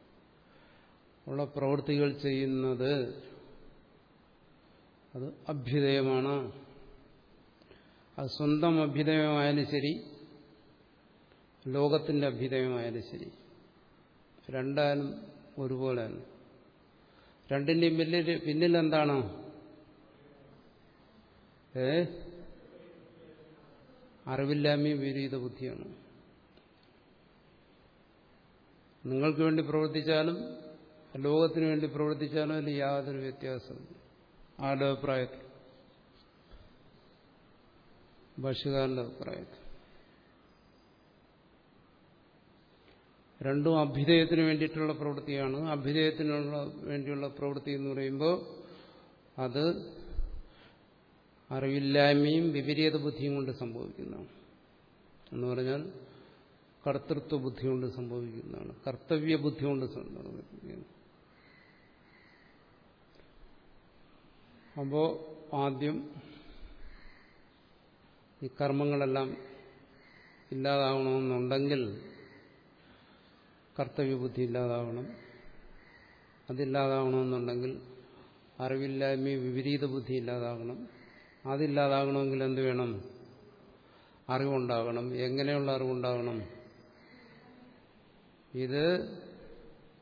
ഉള്ള പ്രവൃത്തികൾ ചെയ്യുന്നത് അത് അഭ്യുദയമാണ്. അത് സ്വന്തം അഭ്യുദയമായാലും ശരി ലോകത്തിന്റെ അഭ്യുദയമായാലും ശരി. രണ്ടായാലും ഒരുപോലെ തന്നെ. രണ്ടിന്റെയും പിന്നിൽ എന്താണ് ഏ? അറിവില്ലായ്മയും വിപരീത ബുദ്ധിയാണ്. നിങ്ങൾക്ക് വേണ്ടി പ്രവർത്തിച്ചാലും ലോകത്തിന് വേണ്ടി പ്രവർത്തിച്ചാലും അതിൽ യാതൊരു വ്യത്യാസവും ആരുടെ അഭിപ്രായത്തിൽ? ഭാഷകാരന്റെ അഭിപ്രായത്തിൽ. രണ്ടും അഭ്യുദയത്തിന് വേണ്ടിയിട്ടുള്ള പ്രവൃത്തിയാണ്. അഭ്യുദയത്തിനുള്ള വേണ്ടിയുള്ള പ്രവൃത്തി എന്ന് പറയുമ്പോൾ അത് അറിവില്ലായ്മയും വിപരീത ബുദ്ധിയും കൊണ്ട് സംഭവിക്കുന്നതാണ്. എന്ന് പറഞ്ഞാൽ കർത്തൃത്വ ബുദ്ധി കൊണ്ട് സംഭവിക്കുന്നതാണ്. കർത്തവ്യ ബുദ്ധി കൊണ്ട് സംഭവിക്കുന്നു അപ്പോ ആദ്യം ഈ കർമ്മങ്ങളെല്ലാം ഇല്ലാതാവണമെന്നുണ്ടെങ്കിൽ കർത്തവ്യബുദ്ധി ഇല്ലാതാവണം. അതില്ലാതാവണമെന്നുണ്ടെങ്കിൽ അറിവില്ലായ്മ വിപരീത ബുദ്ധി ഇല്ലാതാകണം അതില്ലാതാകണമെങ്കിൽ എന്ത് വേണം? അറിവുണ്ടാകണം. എങ്ങനെയുള്ള അറിവുണ്ടാകണം? ഇത്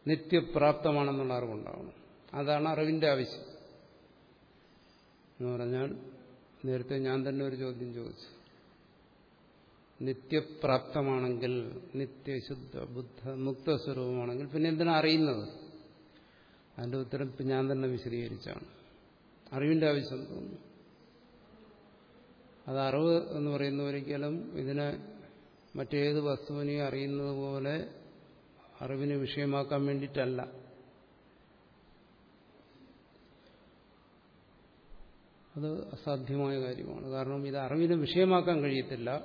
നിത്യപ്രാപ്തമാണെന്നുള്ള അറിവുണ്ടാകണം. അതാണ് അറിവിന്റെ ആവശ്യം. എന്ന് പറഞ്ഞാൽ നേരത്തെ ഞാൻ തന്നെ ഒരു ചോദ്യം ചോദിച്ചു. നിത്യപ്രാപ്തമാണെങ്കിൽ നിത്യശുദ്ധ ബുദ്ധ മുക്തസ്വരൂപമാണെങ്കിൽ പിന്നെ എന്തിനാ അറിയുന്നത്? അതിന്റെ ഉത്തരം ഞാൻ തന്നെ വിശദീകരിച്ചാണ്. അറിവിന്റെ ആവശ്യം തോന്നുന്നു. അത് അറിവ് എന്ന് പറയുന്ന ഒരിക്കലും ഇതിനെ മറ്റേത് വസ്തുവിനെയും അറിയുന്നത് പോലെ അറിവിനെ വിഷയമാക്കാൻ വേണ്ടിയിട്ടല്ല. അത് അസാധ്യമായ കാര്യമാണ്. കാരണം ഇത് അറിവിനെ വിഷയമാക്കാൻ കഴിയത്തില്ല.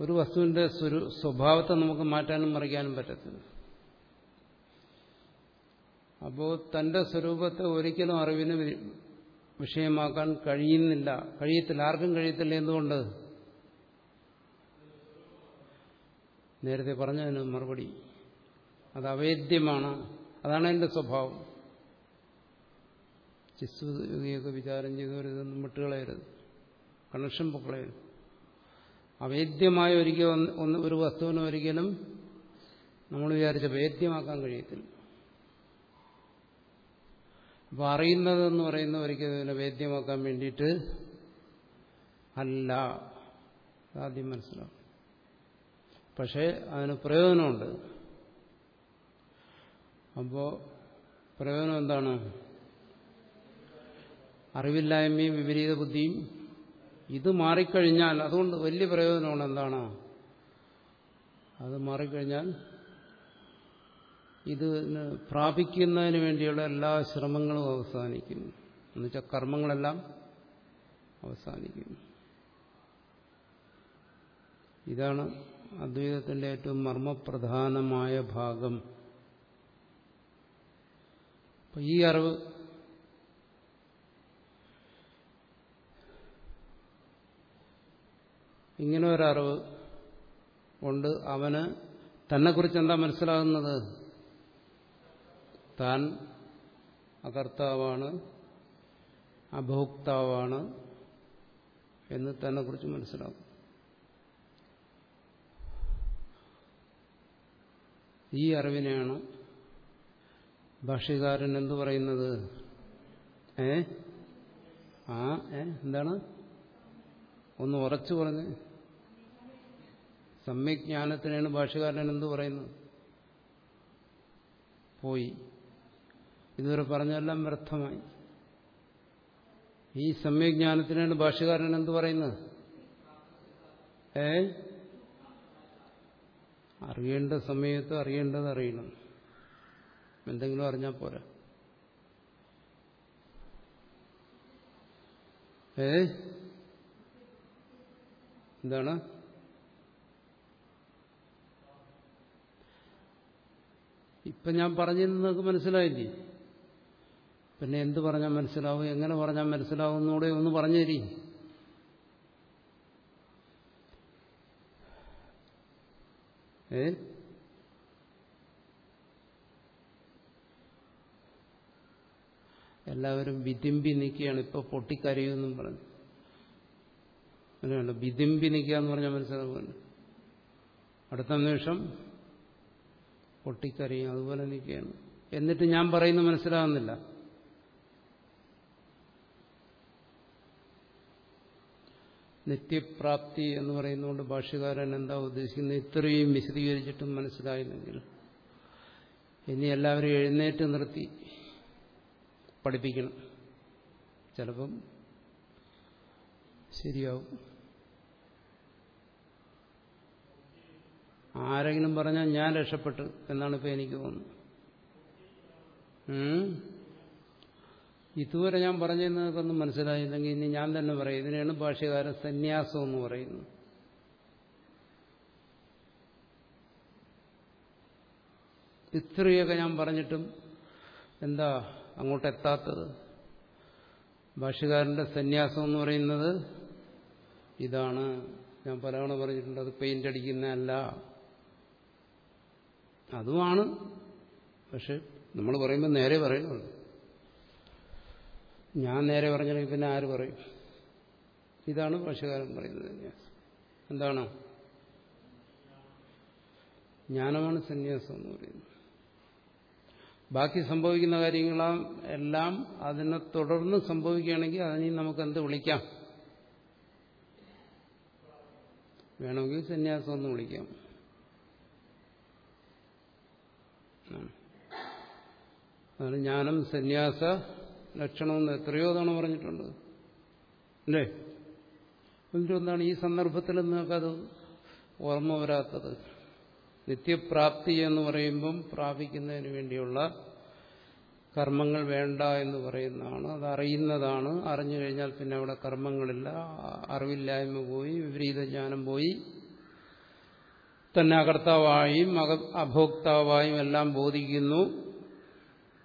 ഒരു വസ്തുവിന്റെ സ്വഭാവത്തെ നമുക്ക് മാറ്റാനും മറിക്കാനും പറ്റത്തില്ല. അപ്പോൾ തന്റെ സ്വരൂപത്തെ ഒരിക്കലും അറിവിന് വിഷയമാക്കാൻ കഴിയുന്നില്ല. കഴിയത്തില്ല. ആർക്കും കഴിയത്തില്ല. എന്തുകൊണ്ട്? നേരത്തെ പറഞ്ഞതിന് മറുപടി. അത് അവേദ്യമാണ്. അതാണ് എന്റെ സ്വഭാവം. ചിസ്തുയോഗിയൊക്കെ വിചാരം ചെയ്തവരിതൊന്നും വിട്ടുകളയരുത്. കണക്ഷൻ പൊക്കളയരുത്. അവേദ്യമായ ഒരിക്കൽ ഒന്ന് ഒരു വസ്തുവിനെ ഒരിക്കലും നമ്മൾ വിചാരിച്ച വേദ്യമാക്കാൻ കഴിയത്തില്ല. അപ്പോൾ അറിയുന്നതെന്ന് പറയുന്ന ഒരിക്കലും വേദ്യമാക്കാൻ വേണ്ടിയിട്ട് അല്ല. ആദ്യം മനസ്സിലാവും. പക്ഷേ അതിന് പ്രയോജനമുണ്ട്. അപ്പോൾ പ്രയോജനം എന്താണ്? അറിവില്ലായ്മയും വിപരീത ബുദ്ധിയും ഇത് മാറിക്കഴിഞ്ഞാൽ അതുകൊണ്ട് വലിയ പ്രയോജനമാണ് എന്താണ്? അത് മാറിക്കഴിഞ്ഞാൽ ഇത് പ്രാപിക്കുന്നതിന് വേണ്ടിയുള്ള എല്ലാ ശ്രമങ്ങളും അവസാനിക്കുന്നു. എന്നുവെച്ചാൽ കർമ്മങ്ങളെല്ലാം അവസാനിക്കുന്നു. ഇതാണ് അദ്വൈതത്തിന്റെ ഏറ്റവും മർമ്മപ്രധാനമായ ഭാഗം. ഈ അറിവ് ഇങ്ങനെ ഒരറിവ് കൊണ്ട് അവന് തന്നെക്കുറിച്ച് എന്താ മനസ്സിലാകുന്നത്? താൻ അകർത്താവാണ് അഭോക്താവാണ് എന്ന് തന്നെ കുറിച്ച് മനസ്സിലാകും ഈ അറിവിനെയാണ് ഭാഷ്യകാരൻ എന്തു പറയുന്നത്? ഏ? ആ ഏ എന്താണ്? ഒന്ന് ഉറച്ചു പറഞ്ഞ്. സമ്യജ്ഞാനത്തിനാണ് ഭാഷകാരൻ എന്തു പറയുന്നത്? പോയി. ഇതുവരെ പറഞ്ഞതെല്ലാം വ്യർത്ഥമായി. ഈ സമ്യജ്ഞാനത്തിനാണ് ഭാഷകാരൻ എന്ത് പറയുന്നത്? ഏ? അറിയേണ്ട സമയത്ത് അറിയേണ്ടത് അറിയണം. എന്തെങ്കിലും അറിഞ്ഞാൽ പോരാ. ഏ? എന്താണ്? ഇപ്പൊ ഞാൻ പറഞ്ഞത് നിങ്ങൾക്ക് മനസ്സിലായില്ലേ? പിന്നെ എന്ത് പറഞ്ഞാൽ മനസ്സിലാവും? എങ്ങനെ പറഞ്ഞാൽ മനസ്സിലാവും എന്നൂടെ ഒന്ന് പറഞ്ഞു തരി ഏ? എല്ലാവരും വിതിമ്പി നിൽക്കുകയാണ്. ഇപ്പൊ പൊട്ടിക്കരയുമെന്നും പറഞ്ഞു. അങ്ങനെയല്ല വിതിമ്പി നിൽക്കുക എന്ന് പറഞ്ഞാൽ മനസ്സിലാവും അടുത്ത നിമിഷം പൊട്ടിക്കരയും അതുപോലെ നിൽക്കുകയാണ്. എന്നിട്ട് ഞാൻ പറയുന്നത് മനസ്സിലാകുന്നില്ല നിത്യപ്രാപ്തി എന്ന് പറയുന്നതുകൊണ്ട് ഭാഷ്യകാരൻ എന്താ ഉദ്ദേശിക്കുന്നത്? ഇത്രയും വിശദീകരിച്ചിട്ടും മനസ്സിലായില്ലെങ്കിൽ ഇനി എല്ലാവരും എഴുന്നേറ്റ് നിർത്തി പഠിപ്പിക്കണം. ചിലപ്പം ശരിയാവും. ആരെങ്കിലും പറഞ്ഞാൽ ഞാൻ രക്ഷപ്പെട്ടു എന്നാണ് ഇപ്പം എനിക്ക് തോന്നുന്നത്. ഇതുവരെ ഞാൻ പറഞ്ഞതൊന്നും മനസ്സിലായില്ലെങ്കിൽ ഇനി ഞാൻ തന്നെ പറയും. ഇതിനെയാണ് ഭാഷ്യകാരൻ സന്യാസം എന്ന് പറയുന്നത്. ഇത്രയൊക്കെ ഞാൻ പറഞ്ഞിട്ടും എന്താ അങ്ങോട്ട് എത്താത്തത്? ഭാഷകാരന്റെ സന്യാസം എന്ന് പറയുന്നത് ഇതാണ്. ഞാൻ പലവണ പറഞ്ഞിട്ടുണ്ട് അത് പെയിന്റ് അടിക്കുന്നതല്ല അതുമാണ്. പക്ഷെ നമ്മൾ പറയുമ്പോൾ നേരെ പറയുന്നുണ്ട് ഞാൻ നേരെ പറഞ്ഞില്ലെങ്കിൽ പിന്നെ ആര് പറയും? ഇതാണ് ഭാഷകാരൻ പറയുന്നത്. സന്യാസം എന്താണ്? ജ്ഞാനമാണ് സന്യാസം എന്ന് പറയുന്നത്. ബാക്കി സംഭവിക്കുന്ന കാര്യങ്ങളാം എല്ലാം അതിനെ തുടർന്ന് സംഭവിക്കുകയാണെങ്കിൽ അതിനെ നമുക്ക് എന്ത് വിളിക്കാം? വേണമെങ്കിൽ സന്യാസം എന്ന് വിളിക്കാം. അതാണ് ജ്ഞാനം സന്യാസ ലക്ഷണമെന്ന് എത്രയോ തവണ പറഞ്ഞിട്ടുണ്ട്. അല്ലേ? എന്താണ് ഈ സന്ദർഭത്തിൽ നിങ്ങൾക്കത് ഓർമ്മ വരാത്തത്? നിത്യപ്രാപ്തി എന്ന് പറയുമ്പം പ്രാപിക്കുന്നതിന് വേണ്ടിയുള്ള കർമ്മങ്ങൾ വേണ്ട എന്ന് പറയുന്നതാണ്. അത് അറിയുന്നതാണ്. അറിഞ്ഞു കഴിഞ്ഞാൽ പിന്നെ അവിടെ കർമ്മങ്ങളില്ല. അറിവില്ലായ്മ പോയി വിപരീത ജ്ഞാനം പോയി. തന്നെ അകർത്താവായും അഭോക്താവായും എല്ലാം ബോധിക്കുന്നു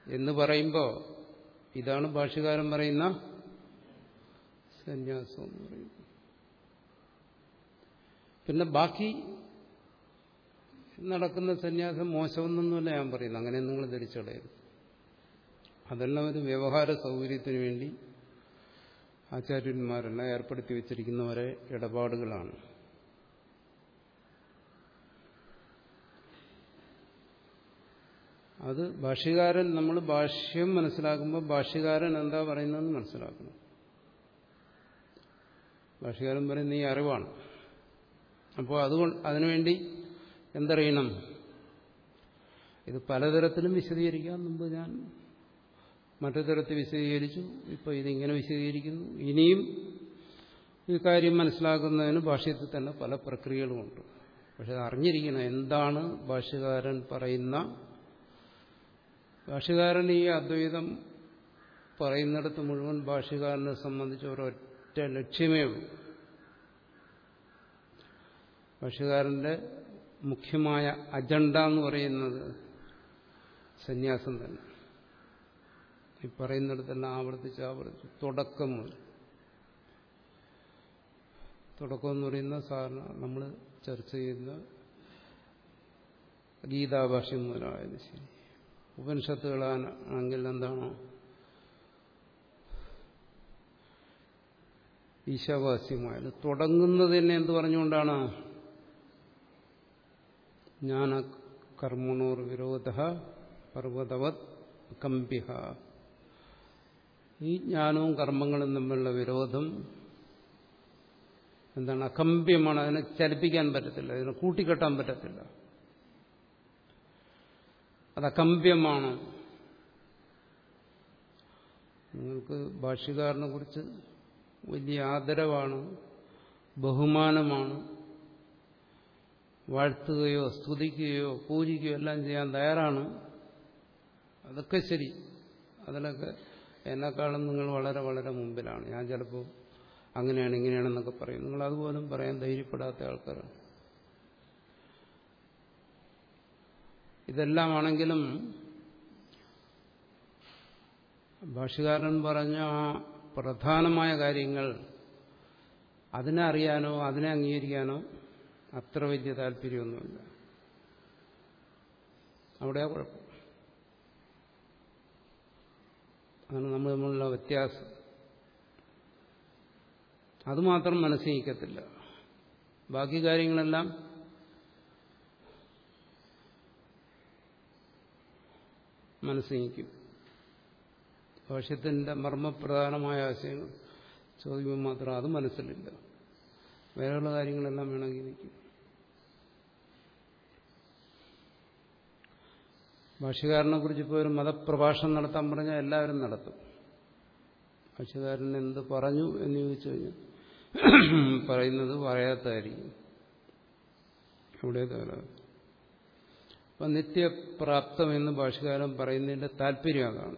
എന്ന് പറയുമ്പോൾ ഇതാണ് ഭാഷകാരൻ പറയുന്ന സന്യാസം എന്ന് പറയുന്നത്. പിന്നെ ബാക്കി നടക്കുന്ന സന്യാസം മോശമെന്നൊന്നുമല്ല ഞാൻ പറയുന്നത്. അങ്ങനെ നിങ്ങൾ ധരിച്ചടയരുത്. അതെല്ലാം ഒരു വ്യവഹാര സൗകര്യത്തിന് വേണ്ടി ആചാര്യന്മാരെല്ലാം ഏർപ്പെടുത്തി വെച്ചിരിക്കുന്നവരെ ഇടപാടുകളാണ്. അത് ഭാഷ്യകാരൻ നമ്മൾ ഭാഷ്യം മനസ്സിലാക്കുമ്പോൾ ഭാഷ്യകാരൻ എന്താ പറയുന്നതെന്ന് മനസ്സിലാക്കണം. ഭാഷ്യകാരൻ പറയുന്ന ഈ അറിവാണ്. അപ്പോൾ അതുകൊണ്ട് അതിനുവേണ്ടി എന്തറിയണം? ഇത് പലതരത്തിലും വിശദീകരിക്കാം. മുമ്പ് ഞാൻ മറ്റു തരത്തിൽ വിശദീകരിച്ചു. ഇപ്പോൾ ഇതിങ്ങനെ വിശദീകരിക്കുന്നു. ഇനിയും ഈ കാര്യം മനസ്സിലാക്കുന്നതിന് ഭാഷ്യത്തിൽ തന്നെ പല പ്രക്രിയകളുമുണ്ട്. പക്ഷെ അറിഞ്ഞിരിക്കണം. എന്താണ് ഭാഷ്യകാരൻ പറയുന്ന ഭാഷ്യകാരൻ ഈ അദ്വൈതം പറയുന്നിടത്ത് മുഴുവൻ ഭാഷ്യകാരനെ സംബന്ധിച്ച് ഒരൊറ്റ ലക്ഷ്യമേ ഉള്ളൂ. ഭാഷകാരന്റെ മുഖ്യമായ അജണ്ട എന്ന് പറയുന്നത് സന്യാസം തന്നെ. ഈ പറയുന്നിടത്തെല്ലാം ആവർത്തിച്ച് ആവർത്തിച്ച് തുടക്കം മുതൽ. തുടക്കം എന്ന് പറയുന്ന സാധാരണ നമ്മൾ ചർച്ച ചെയ്യുന്ന ഗീതാഭാഷ്യം മുതലായത് ശരി ഉപനിഷത്തുകളാണെങ്കിൽ എന്താണ്? ഈശാവാസ്യമായത്. തുടങ്ങുന്നത് തന്നെ എന്ത് പറഞ്ഞുകൊണ്ടാണ്? ജ്ഞാന കർമ്മണോർ വിരോധ പർവതവത് കമ്പിഹ. ഈ ജ്ഞാനവും കർമ്മങ്ങളും തമ്മിലുള്ള വിരോധം എന്താണ്? അകമ്പ്യമാണ്. അതിനെ ചലിപ്പിക്കാൻ പറ്റത്തില്ല. അതിനെ കൂട്ടിക്കെട്ടാൻ പറ്റത്തില്ല. അത് അകമ്പ്യമാണ്. നിങ്ങൾക്ക് ഭാഷ്യകാരനെ കുറിച്ച് വലിയ ആദരവാണ് ബഹുമാനമാണ്. വാഴ്ത്തുകയോ സ്തുതിക്കുകയോ പൂജിക്കുകയോ എല്ലാം ചെയ്യാൻ തയ്യാറാണ്. അതൊക്കെ ശരി. അതിലൊക്കെ എന്നെക്കാളും നിങ്ങൾ വളരെ വളരെ മുമ്പിലാണ്. ഞാൻ ചിലപ്പോൾ അങ്ങനെയാണ് ഇങ്ങനെയാണെന്നൊക്കെ പറയും. നിങ്ങൾ അതുപോലും പറയാൻ ധൈര്യപ്പെടാത്ത ആൾക്കാരാണ്. ഇതെല്ലാമാണെങ്കിലും ഭാഷകാരൻ പറഞ്ഞ ആ പ്രധാനമായ കാര്യങ്ങൾ അതിനെ അറിയാനോ അതിനെ അംഗീകരിക്കാനോ അത്ര വലിയ താല്പര്യമൊന്നുമില്ല. അവിടെ കുഴപ്പം. അതാണ് നമ്മൾ തമ്മിലുള്ള വ്യത്യാസം. അതുമാത്രം മനസ്സിൽ നിൽക്കത്തില്ല. ബാക്കി കാര്യങ്ങളെല്ലാം മനസ്സിൽ ഭാഷ്യത്തിന്റെ മർമ്മപ്രധാനമായ ആശയങ്ങൾ ചോദിക്കുമ്പോൾ മാത്രം അത് മനസ്സിലില്ല. വേറെയുള്ള കാര്യങ്ങളെല്ലാം വേണമെങ്കിൽ നിൽക്കും ഭാഷ്യകാരനെ കുറിച്ച് ഇപ്പോൾ ഒരു മതപ്രഭാഷണം നടത്താൻ പറഞ്ഞാൽ എല്ലാവരും നടത്തും. ഭാഷ്യകാരൻ എന്ത് പറഞ്ഞു എന്ന് ചോദിച്ചു കഴിഞ്ഞാൽ പറയുന്നത് പറയാത്തായിരിക്കും. അവിടെ അപ്പം നിത്യപ്രാപ്തം എന്ന് ഭാഷകാരൻ പറയുന്നതിന്റെ താല്പര്യം അതാണ്.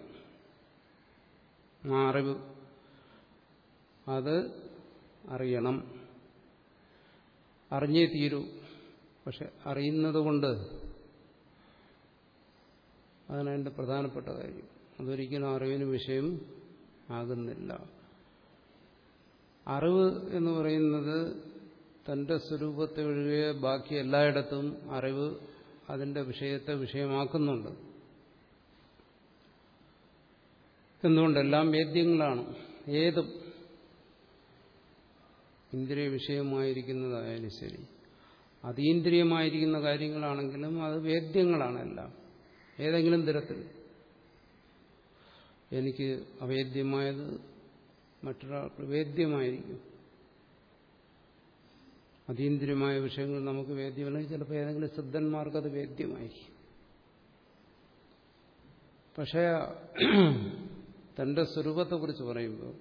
ആ അറിവ്. അത് അറിയണം. അറിഞ്ഞേ തീരൂ. പക്ഷെ അറിയുന്നത് കൊണ്ട് അതാണ് അതിന്റെ പ്രധാനപ്പെട്ട കാര്യം അതൊരിക്കലും അറിവിന് വിഷയം ആകുന്നില്ല. അറിവ് എന്ന് പറയുന്നത് തന്റെ സ്വരൂപത്തെ ഒഴികെ ബാക്കി എല്ലായിടത്തും അറിവ് അതിന്റെ വിഷയത്തെ വിഷയമാക്കുന്നുണ്ട്. എന്തുകൊണ്ടെല്ലാം വേദ്യങ്ങളാണ്? ഏതും ഇന്ദ്രിയ വിഷയമായിരിക്കുന്നതായാലും ശരി അതീന്ദ്രിയമായിരിക്കുന്ന കാര്യങ്ങളാണെങ്കിലും അത് വേദ്യങ്ങളാണെല്ലാം ഏതെങ്കിലും തരത്തിൽ. എനിക്ക് അവേദ്യമായത് മറ്റൊരാൾക്ക് വേദ്യമായിരിക്കും. അതീന്ദ്രിയമായ വിഷയങ്ങൾ നമുക്ക് വേദ്യമല്ലെങ്കിൽ ചിലപ്പോൾ ഏതെങ്കിലും സിദ്ധന്മാർക്ക് അത് വേദ്യമായിരിക്കും. പക്ഷേ തന്റെ സ്വരൂപത്തെക്കുറിച്ച് പറയുമ്പോൾ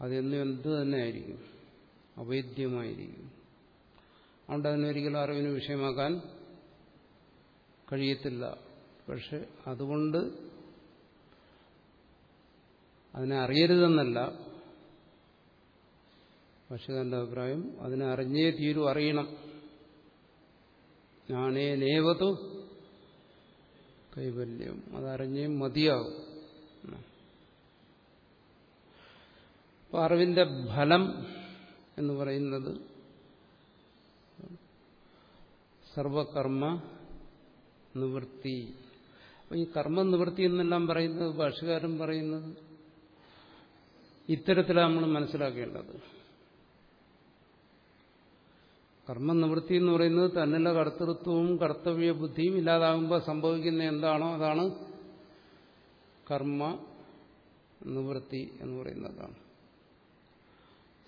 അതെന്നും എന്ത് തന്നെ ആയിരിക്കും അവേദ്യമായിരിക്കും. അതുകൊണ്ട് അതിനൊരിക്കലും അറിവിന് വിഷയമാക്കാൻ കഴിയത്തില്ല. പക്ഷെ അതുകൊണ്ട് അതിനെ അറിയരുതെന്നല്ല എന്റെ അഭിപ്രായം അതിനെ അറിഞ്ഞേ തീരൂ അറിയണം. ഞാനേ നേവതു കൈവല്യം. അതറിഞ്ഞേ മതിയാവും. അപ്പൊ അറിവിന്റെ ഫലം എന്ന് പറയുന്നത് സർവകർമ്മ നിവൃത്തി. അപ്പൊ ഈ കർമ്മ നിവൃത്തി എന്നെല്ലാം പറയുന്നത് ഭാഷകാരൻ പറയുന്നത് ഇത്തരത്തിലാണ് നമ്മൾ മനസ്സിലാക്കേണ്ടത്. കർമ്മനിവൃത്തി എന്ന് പറയുന്നത് തന്നിലെ കർത്തൃത്വവും കർത്തവ്യ ബുദ്ധിയും ഇല്ലാതാകുമ്പോൾ സംഭവിക്കുന്ന എന്താണോ അതാണ് കർമ്മ നിവൃത്തി എന്ന് പറയുന്നതാണ്.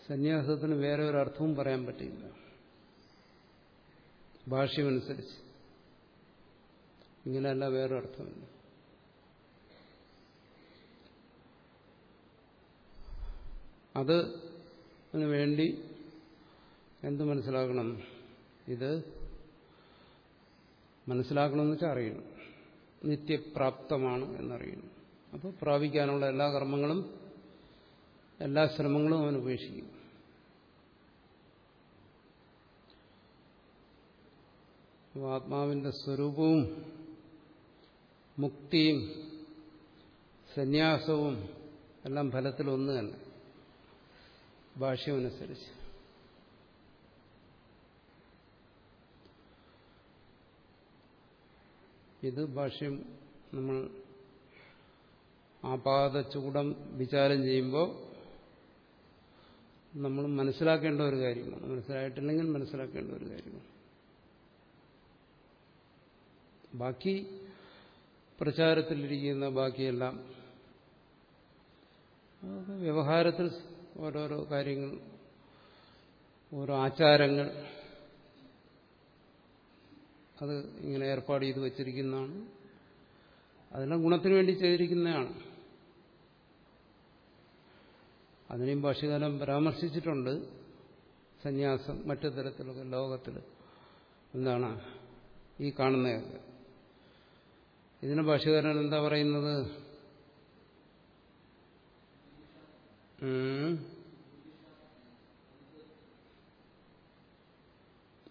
സന്യാസത്തിന് വേറെ ഒരു അർത്ഥവും പറയാൻ പറ്റില്ല ഭാഷ്യമനുസരിച്ച്. ഇങ്ങനെയല്ല വേറെ അർത്ഥമില്ല. അത് വേണ്ടി എന്ത് മനസ്സിലാക്കണം? ഇത് മനസ്സിലാക്കണമെന്ന് വെച്ചാൽ അറിയണം. നിത്യപ്രാപ്തമാണ് എന്നറിയണം. അപ്പോൾ പ്രാപിക്കാനുള്ള എല്ലാ കർമ്മങ്ങളും എല്ലാ ശ്രമങ്ങളും അവൻ ഉപേക്ഷിക്കും. ആത്മാവിന്റെ സ്വരൂപവും മുക്തിയും സന്യാസവും എല്ലാം ഫലത്തിൽ തന്നെ. ഭാഷ്യമനുസരിച്ച്. ഇത് ഭാഷ്യം നമ്മൾ ആപാദചൂടം വിചാരം ചെയ്യുമ്പോൾ നമ്മൾ മനസ്സിലാക്കേണ്ട ഒരു കാര്യമാണ്. മനസ്സിലായിട്ടില്ലെങ്കിൽ മനസ്സിലാക്കേണ്ട ഒരു കാര്യമാണ്. ബാക്കി പ്രചാരത്തിലിരിക്കുന്ന ബാക്കിയെല്ലാം വ്യവഹാരത്തിൽ ഓരോരോ കാര്യങ്ങൾ ഓരോ ആചാരങ്ങൾ അത് ഇങ്ങനെ ഏർപ്പാട് ചെയ്ത് വച്ചിരിക്കുന്നതാണ്. അതെല്ലാം ഗുണത്തിന് വേണ്ടി ചെയ്തിരിക്കുന്നതാണ്. അതിനെയും ഭാഷകാലം പരാമർശിച്ചിട്ടുണ്ട്. സന്യാസം മറ്റു തരത്തിലൊക്കെ ലോകത്തിൽ എന്താണ് ഈ കാണുന്നതൊക്കെ. ഇതിന് ഭാഷകാരൻ എന്താ പറയുന്നത്?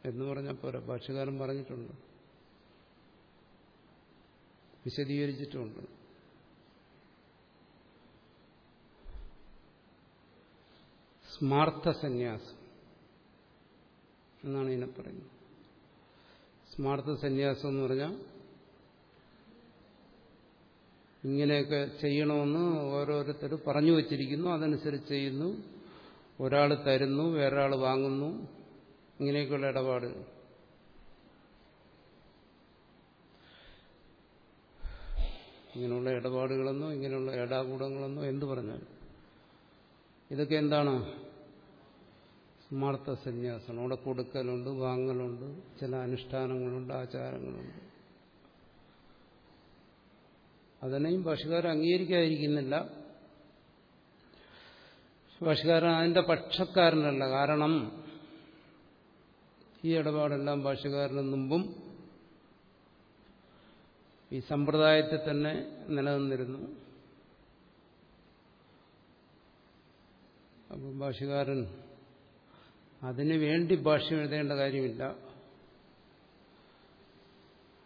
എന്ന് പറഞ്ഞാൽ പോരാ. ഭാഷകാരൻ പറഞ്ഞിട്ടുണ്ട്. വിശദീകരിച്ചിട്ടുണ്ട്. സ്മാർത്ഥ സന്യാസം എന്നാണ് ഇതിനെ പറയുന്നത്. സ്മാർത്ഥ സന്യാസം എന്ന് പറഞ്ഞാൽ ഇങ്ങനെയൊക്കെ ചെയ്യണമെന്ന് ഓരോരുത്തർ പറഞ്ഞു വച്ചിരിക്കുന്നു അതനുസരിച്ച് ചെയ്യുന്നു. ഒരാൾ തരുന്നു വേറൊരാൾ വാങ്ങുന്നു. ഇങ്ങനെയൊക്കെയുള്ള ഇടപാട്. ഇങ്ങനെയുള്ള ഇടപാടുകളെന്നോ ഇങ്ങനെയുള്ള ഇടാകൂടങ്ങളെന്നോ എന്തു പറഞ്ഞാലും. ഇതൊക്കെ എന്താണ്? സ്മാർത്ഥ സന്യാസമാണ്. അവിടെ കൊടുക്കലുണ്ട് വാങ്ങലുണ്ട് ചില അനുഷ്ഠാനങ്ങളുണ്ട് ആചാരങ്ങളുണ്ട്. അതിനെയും ഭാഷകാരൻ അംഗീകരിക്കാതിരിക്കുന്നില്ല. ഭാഷകാരൻ അതിന്റെ പക്ഷക്കാരനല്ല. കാരണം ഈ ഇടപാടെല്ലാം ഭാഷകാരന് മുമ്പും ഈ സമ്പ്രദായത്തിൽ തന്നെ നിലനിന്നിരുന്നു. അപ്പം ഭാഷകാരൻ അതിനു വേണ്ടി ഭാഷ എഴുതേണ്ട കാര്യമില്ല.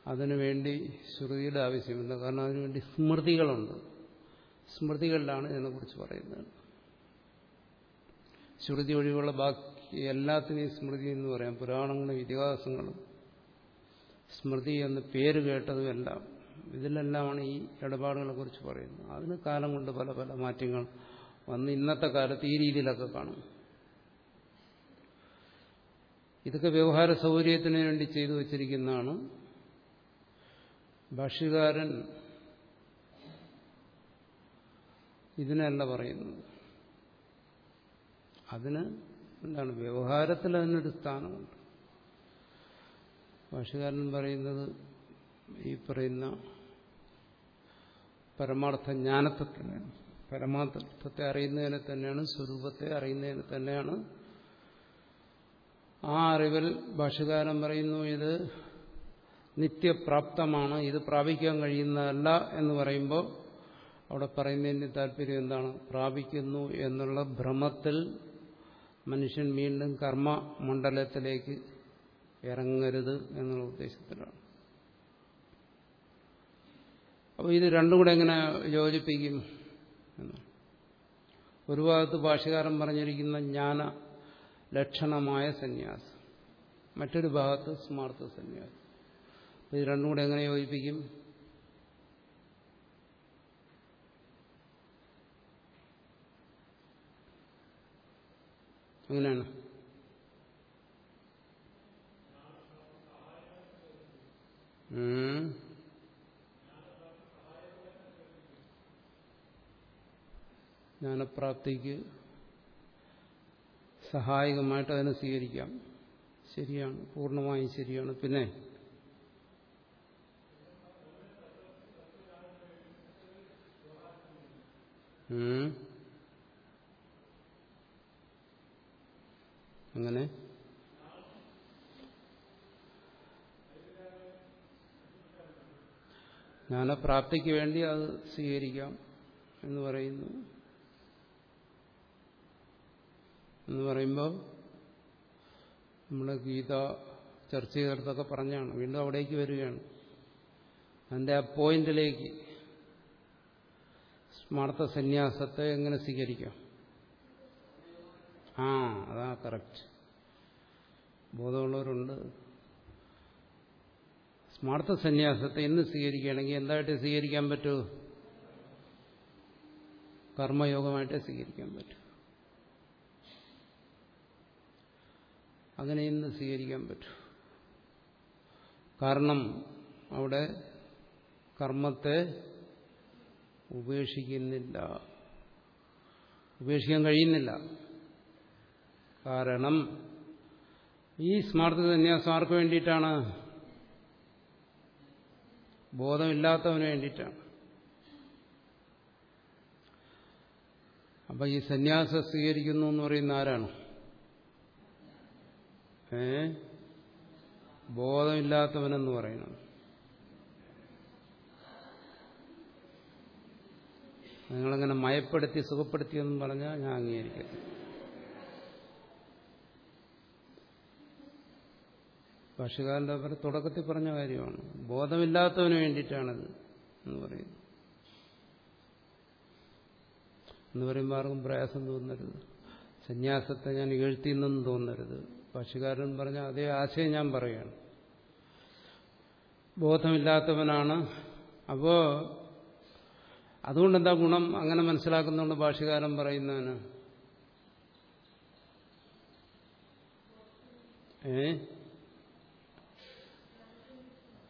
അതിനുവേണ്ടി ശ്രുതിയുടെ ആവശ്യമില്ല. കാരണം അതിനുവേണ്ടി സ്മൃതികളുണ്ട്. സ്മൃതികളിലാണ് ഇതിനെക്കുറിച്ച് പറയുന്നത്. ശ്രുതി ഒഴിവുള്ള ബാക്കി എല്ലാത്തിനെയും സ്മൃതി എന്ന് പറയാം. പുരാണങ്ങളും ഇതിഹാസങ്ങളും. സ്മൃതി എന്ന് പേര് കേട്ടതുമെല്ലാം ഇതിലെല്ലാമാണ് ഈ ഇടപാടുകളെ കുറിച്ച് പറയുന്നത്. അതിന് കാലം കൊണ്ട് പല പല മാറ്റങ്ങൾ വന്ന് ഇന്നത്തെ കാലത്ത് ഈ രീതിയിലൊക്കെ കാണും. ഇതൊക്കെ വ്യവഹാര സൗകര്യത്തിന് വേണ്ടി ചെയ്തു വച്ചിരിക്കുന്നതാണ്. ഭാഷ്യകാരൻ ഇതിനല്ല പറയുന്നത്. അതിന് എന്താണ് വ്യവഹാരത്തിൽ അതിനൊരു സ്ഥാനമുണ്ട്. ഭാഷകാരൻ പറയുന്നത് ഈ പറയുന്ന പരമാർത്ഥ ജ്ഞാനത്തെ പരമാർത്ഥത്തെ അറിയുന്നതിനെ തന്നെയാണ് സ്വരൂപത്തെ അറിയുന്നതിനെ തന്നെയാണ്. ആ അറിവിൽ ഭാഷകാരൻ പറയുന്നു ഇത് നിത്യപ്രാപ്തമാണ് ഇത് പ്രാപിക്കാൻ കഴിയുന്നതല്ല എന്ന് പറയുമ്പോൾ അവിടെ പറയുന്നതിന്റെ താല്പര്യം എന്താണ്? പ്രാപിക്കുന്നു എന്നുള്ള ഭ്രമത്തിൽ മനുഷ്യൻ വീണ്ടും കർമ്മ മണ്ഡലത്തിലേക്ക് ഇറങ്ങരുത് എന്നുള്ള ഉദ്ദേശത്തിലാണ്. അപ്പോൾ ഇത് രണ്ടും കൂടെ എങ്ങനെ യോജിപ്പിക്കും? ഒരു ഭാഗത്ത് ഭാഷകാരൻ പറഞ്ഞിരിക്കുന്ന ജ്ഞാന ലക്ഷണമായ സന്യാസം മറ്റൊരു ഭാഗത്ത് സ്മാർത്ഥ സന്യാസം. ഇത് രണ്ടും കൂടെ എങ്ങനെ യോജിപ്പിക്കും? എങ്ങനെയാണ് ജ്ഞാനപ്രാപ്തിക്ക് സഹായകമായിട്ട് അതിനെ സ്വീകരിക്കാം. ശരിയാണ് പൂർണമായും ശരിയാണ്. പിന്നെ അങ്ങനെ. ജ്ഞാനപ്രാപ്തിക്ക് വേണ്ടി അത് സ്വീകരിക്കാം എന്ന് പറയുന്നു. എന്ന് പറയുമ്പോൾ നമ്മൾ ഗീത ചർച്ച ചെയ്തെടുത്തൊക്കെ പറഞ്ഞാണ്. വീണ്ടും അവിടേക്ക് വരികയാണ്. അതിന്റെ ആ പോയിന്റിലേക്ക് സ്മാർത്ഥ സന്യാസത്തെ എങ്ങനെ സ്വീകരിക്കാം? ആ അതാ കറക്റ്റ് ബോധമുള്ളവരുണ്ട്. സ്മാർത്ഥ സന്യാസത്തെ എന്ന് സ്വീകരിക്കുകയാണെങ്കിൽ എന്തായിട്ട് സ്വീകരിക്കാൻ പറ്റൂ? കർമ്മയോഗമായിട്ടേ സ്വീകരിക്കാൻ പറ്റൂ. അങ്ങനെ ഇന്ന് സ്വീകരിക്കാൻ പറ്റൂ. കാരണം അവിടെ കർമ്മത്തെ ഉപേക്ഷിക്കുന്നില്ല. ഉപേക്ഷിക്കാൻ കഴിയുന്നില്ല. കാരണം ഈ സ്മാർത്ഥ സന്യാസം ആർക്ക് വേണ്ടിയിട്ടാണ്? ബോധമില്ലാത്തവന് വേണ്ടിയിട്ടാണ്. അപ്പൊ ഈ സന്യാസം സ്വീകരിക്കുന്നു എന്ന് പറയുന്ന ആരാണ്? ഏ? ബോധമില്ലാത്തവനെന്ന് പറയുന്നത്. നിങ്ങളങ്ങനെ മയപ്പെടുത്തി സുഖപ്പെടുത്തിയെന്നും പറഞ്ഞാൽ ഞാൻ അംഗീകരിക്കത്തില്ല. ഭാഷകാരന്റെ അവർ തുടക്കത്തിൽ പറഞ്ഞ കാര്യമാണ്. ബോധമില്ലാത്തവന് വേണ്ടിയിട്ടാണത് എന്ന് പറയുന്നത് എന്ന് പറയുമ്പോൾ ആർക്കും പ്രയാസം തോന്നരുത്. സന്യാസത്തെ ഞാൻ എഴുത്തിന്നെന്നും തോന്നരുത്. ഭാഷകാരൻ പറഞ്ഞ അതേ ആശയം ഞാൻ പറയുകയാണ്. ബോധമില്ലാത്തവനാണ്. അപ്പോ അതുകൊണ്ട് എന്താ ഗുണം? അങ്ങനെ മനസ്സിലാക്കുന്നുണ്ട് ഭാഷകാരൻ പറയുന്നവന്. ഏ?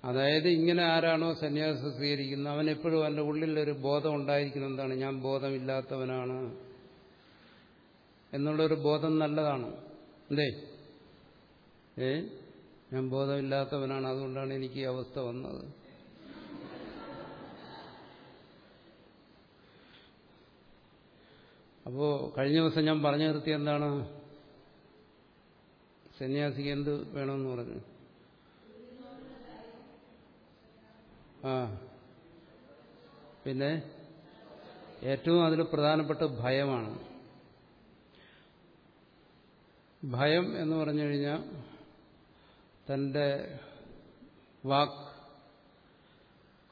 അതായത് ഇങ്ങനെ ആരാണോ സന്യാസം സ്വീകരിക്കുന്നത് അവൻ എപ്പോഴും അവന്റെ ഉള്ളിലൊരു ബോധം ഉണ്ടായിരിക്കുന്ന എന്താണ്? ഞാൻ ബോധമില്ലാത്തവനാണ്. എന്നുള്ളൊരു ബോധം നല്ലതാണ്. എന്തേ ഏ? ഞാൻ ബോധമില്ലാത്തവനാണ്. അതുകൊണ്ടാണ് എനിക്ക് ഈ അവസ്ഥ വന്നത്. അപ്പോ കഴിഞ്ഞ ദിവസം ഞാൻ പറഞ്ഞു നിർത്തി എന്താണ്? സന്യാസിക്ക് എന്ത് വേണമെന്ന് പറഞ്ഞു? ആ. പിന്നെ ഏറ്റവും അതിൽ പ്രധാനപ്പെട്ട ഭയമാണ്. ഭയം എന്ന് പറഞ്ഞു കഴിഞ്ഞാൽ തന്റെ വാക്ക്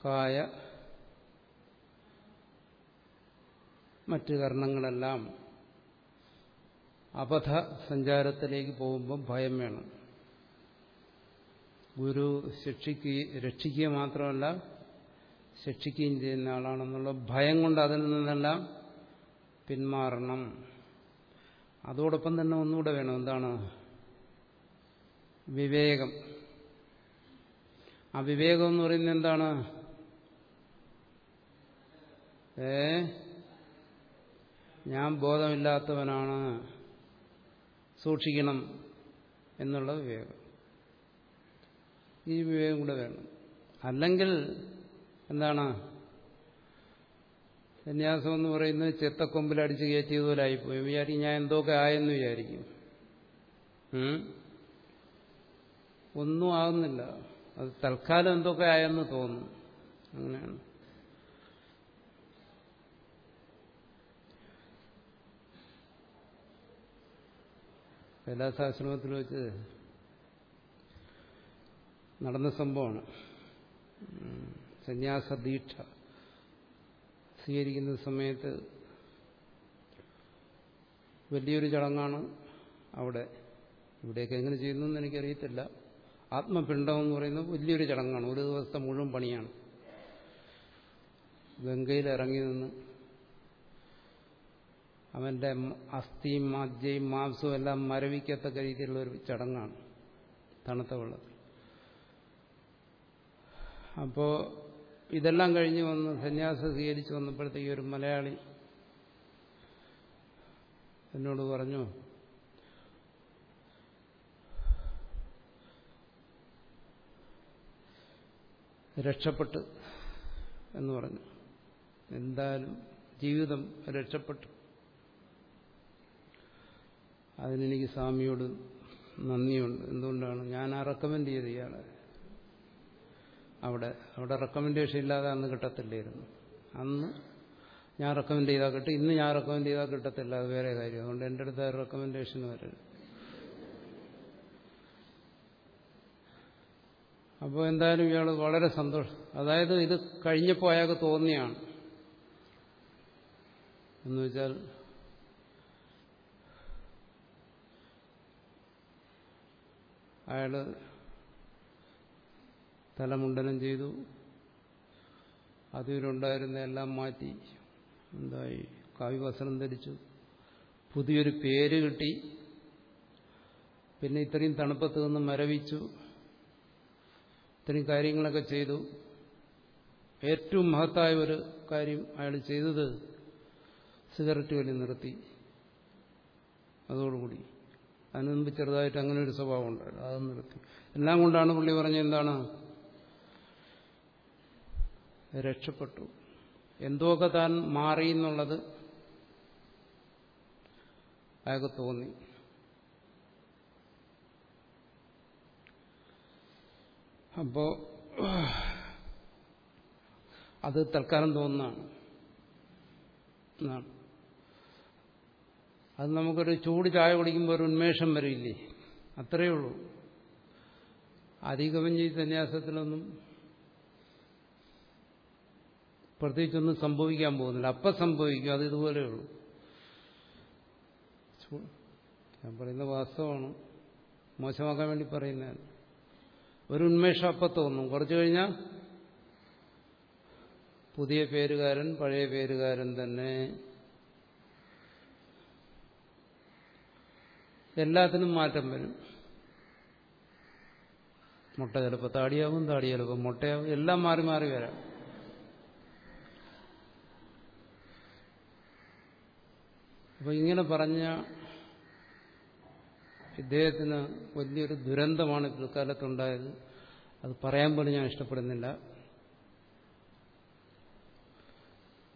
കായ മറ്റ് കർണങ്ങളെല്ലാം അപഥ സഞ്ചാരത്തിലേക്ക് പോകുമ്പം ഭയം വേണം. ഗുരു ശിക്ഷിക്കുക രക്ഷിക്കുക മാത്രമല്ല ശിക്ഷിക്കുകയും ചെയ്യുന്ന ആളാണെന്നുള്ള ഭയം കൊണ്ട് അതിൽ നിന്നെല്ലാം പിന്മാറണം. അതോടൊപ്പം തന്നെ ഒന്നുകൂടെ വേണം. എന്താണ്? വിവേകം. ആ വിവേകം എന്ന് പറയുന്നത് എന്താണ്? ഏ? ഞാൻ ബോധമില്ലാത്തവനാണ്. സൂക്ഷിക്കണം എന്നുള്ള വിവേകം. ഈ വിവേകം കൂടെ വേണം. അല്ലെങ്കിൽ എന്താണ്? സന്യാസം എന്ന് പറയുന്നത് ചെത്തക്കൊമ്പിൽ അടിച്ച് കയറ്റിയതുപോലെ ആയിപ്പോയി. വിചാരിക്കും ഞാൻ എന്തൊക്കെ ആയെന്ന് വിചാരിക്കും. ഒന്നും ആകുന്നില്ല അത് തൽക്കാലം എന്തൊക്കെ ആയെന്ന് തോന്നും. അങ്ങനെയാണ്. കൈലാസാശ്രമത്തിൽ വെച്ച് നടന്ന സംഭവമാണ്. സന്യാസ ദീക്ഷ സ്വീകരിക്കുന്ന സമയത്ത് വലിയൊരു ചടങ്ങാണ് അവിടെ. ഇവിടെയൊക്കെ എങ്ങനെ ചെയ്യുന്നു എന്ന് എനിക്കറിയത്തില്ല. ആത്മപിണ്ഡം എന്ന് പറയുന്നത് വലിയൊരു ചടങ്ങാണ്. ഒരു ദിവസത്തെ മുഴുവൻ പണിയാണ്. ഗംഗയിൽ ഇറങ്ങി നിന്ന് അവന്റെ അസ്ഥിയും മജ്ജയും മാംസവും എല്ലാം മരവിക്കത്തക്ക രീതിയിലുള്ള ഒരു ചടങ്ങാണ് തണുത്ത വെള്ളത്തിൽ. അപ്പോൾ ഇതെല്ലാം കഴിഞ്ഞ് വന്ന് സന്യാസം സ്വീകരിച്ചു വന്നപ്പോഴത്തേക്ക് ഒരു മലയാളി എന്നോട് പറഞ്ഞു രക്ഷപ്പെട്ട് എന്ന് പറഞ്ഞു. എന്തായാലും ജീവിതം രക്ഷപ്പെട്ടു. അതിനെനിക്ക് സ്വാമിയോട് നന്ദിയുണ്ട്. എന്തുകൊണ്ടാണ്? ഞാൻ ആ റെക്കമെൻഡ് ചെയ്ത് ഇയാളെ. അവിടെ അവിടെ റെക്കമെൻഡേഷൻ ഇല്ലാതെ അന്ന് കിട്ടത്തില്ലായിരുന്നു. അന്ന് ഞാൻ റെക്കമെൻഡ് ചെയ്താൽ കിട്ടും ഇന്ന് ഞാൻ റെക്കമെൻഡ് ചെയ്താൽ കിട്ടത്തില്ല അത് വേറെ കാര്യം. അതുകൊണ്ട് എന്റെ അടുത്ത് റെക്കമെൻഡേഷൻ വരരുത്. അപ്പോൾ എന്തായാലും ഇയാൾ വളരെ സന്തോഷം. അതായത് ഇത് കഴിഞ്ഞപ്പോൾ അയാൾക്ക് തോന്നിയാണ്. എന്ന് വെച്ചാൽ അയാൾ തലമുണ്ടനം ചെയ്തു. അതിലുണ്ടായിരുന്ന എല്ലാം മാറ്റി. എന്തായി? കാവ്യവസ്ത്രം ധരിച്ചു. പുതിയൊരു പേര് കിട്ടി. പിന്നെ ഇത്രയും തണുപ്പത്ത് നിന്ന് മരവിച്ചു. ഇത്രയും കാര്യങ്ങളൊക്കെ ചെയ്തു. ഏറ്റവും മഹത്തായ ഒരു കാര്യം അയാൾ ചെയ്തത് സിഗരറ്റ് വലി നിർത്തി. അതോടുകൂടി. അതിനു മുമ്പ് ചെറുതായിട്ട് അങ്ങനെ ഒരു സ്വഭാവം ഉണ്ടായിരുന്നു. അത് നിർത്തി. എല്ലാം കൊണ്ടാണ് പുള്ളി പറഞ്ഞത് എന്താണ്? രക്ഷപ്പെട്ടു. എന്തൊക്കെ താൻ മാറി എന്നുള്ളത് അയാൾക്ക് തോന്നി. അപ്പോ അത് തൽക്കാലം എന്നാണ്. അത് നമുക്കൊരു ചൂട് ചായ കുടിക്കുമ്പോൾ ഒരു ഉന്മേഷം വരില്ലേ? അത്രയേ ഉള്ളൂ. അധികമഞ്ചി സന്യാസത്തിലൊന്നും പ്രത്യേകിച്ചൊന്നും സംഭവിക്കാൻ പോകുന്നില്ല. അപ്പം സംഭവിക്കും. അത് ഇതുപോലെയുള്ളൂ ഞാൻ പറയുന്ന വാസ്തവമാണ്. മോശമാക്കാൻ വേണ്ടി പറയുന്നതാണ് ഒരു ഉന്മേഷം അപ്പം തോന്നും. കുറച്ചു കഴിഞ്ഞാൽ പുതിയ പേരുകാരൻ പഴയ പേരുകാരൻ തന്നെ എല്ലാത്തിനും മാറ്റം വരും. മുട്ട ചിലപ്പോൾ താടിയാവും താടി ചിലപ്പോൾ മുട്ടയാവും. എല്ലാം മാറി മാറി വരാം. അപ്പൊ ഇങ്ങനെ പറഞ്ഞ ഇദ്ദേഹത്തിന് വലിയൊരു ദുരന്തമാണ് പിൽക്കാലത്തുണ്ടായത്. അത് പറയാൻ പോലും ഞാൻ ഇഷ്ടപ്പെടുന്നില്ല.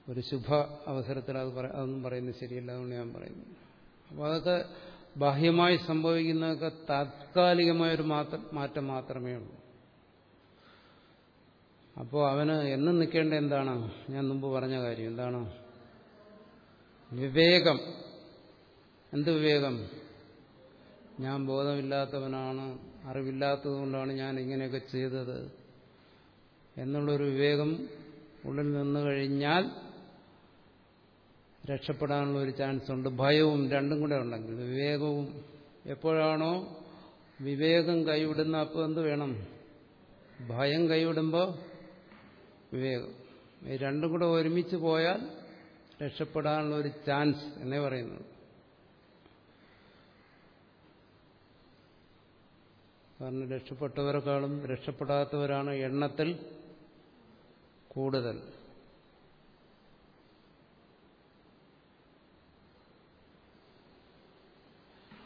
ഒരു ശുഭ അവസരത്തിൽ അത് അതൊന്നും പറയുന്നത് ശരിയല്ല അതുകൊണ്ട് ഞാൻ പറയുന്നു. അപ്പോൾ അതൊക്കെ ബാഹ്യമായി സംഭവിക്കുന്നതൊക്കെ താത്കാലികമായൊരു മാറ്റം മാത്രമേ ഉള്ളൂ. അപ്പോൾ അവന് എന്നും നിൽക്കേണ്ട എന്താണ്? ഞാൻ മുമ്പ് പറഞ്ഞ കാര്യം എന്താണ്? വിവേകം. എന്ത് വിവേകം? ഞാൻ ബോധമില്ലാത്തവനാണ് അറിവില്ലാത്തതുകൊണ്ടാണ് ഞാൻ ഇങ്ങനെയൊക്കെ ചെയ്തത്. എന്നുള്ളൊരു വിവേകം ഉള്ളിൽ നിന്ന് കഴിഞ്ഞാൽ രക്ഷപ്പെടാനുള്ള ഒരു ചാൻസ് ഉണ്ട്. ഭയവും രണ്ടും കൂടെ ഉണ്ടെങ്കിൽ. വിവേകവും എപ്പോഴാണോ വിവേകം കൈവിടുന്ന അപ്പോൾ എന്ത് വേണം? ഭയം കൈവിടുമ്പോൾ വിവേകം. രണ്ടും കൂടെ ഒരുമിച്ച് പോയാൽ രക്ഷപ്പെടാനുള്ള ഒരു ചാൻസ് എന്നേ പറയുന്നത് കാരണം രക്ഷപ്പെട്ടവരെക്കാളും രക്ഷപ്പെടാത്തവരാണ് എണ്ണത്തിൽ കൂടുതൽ.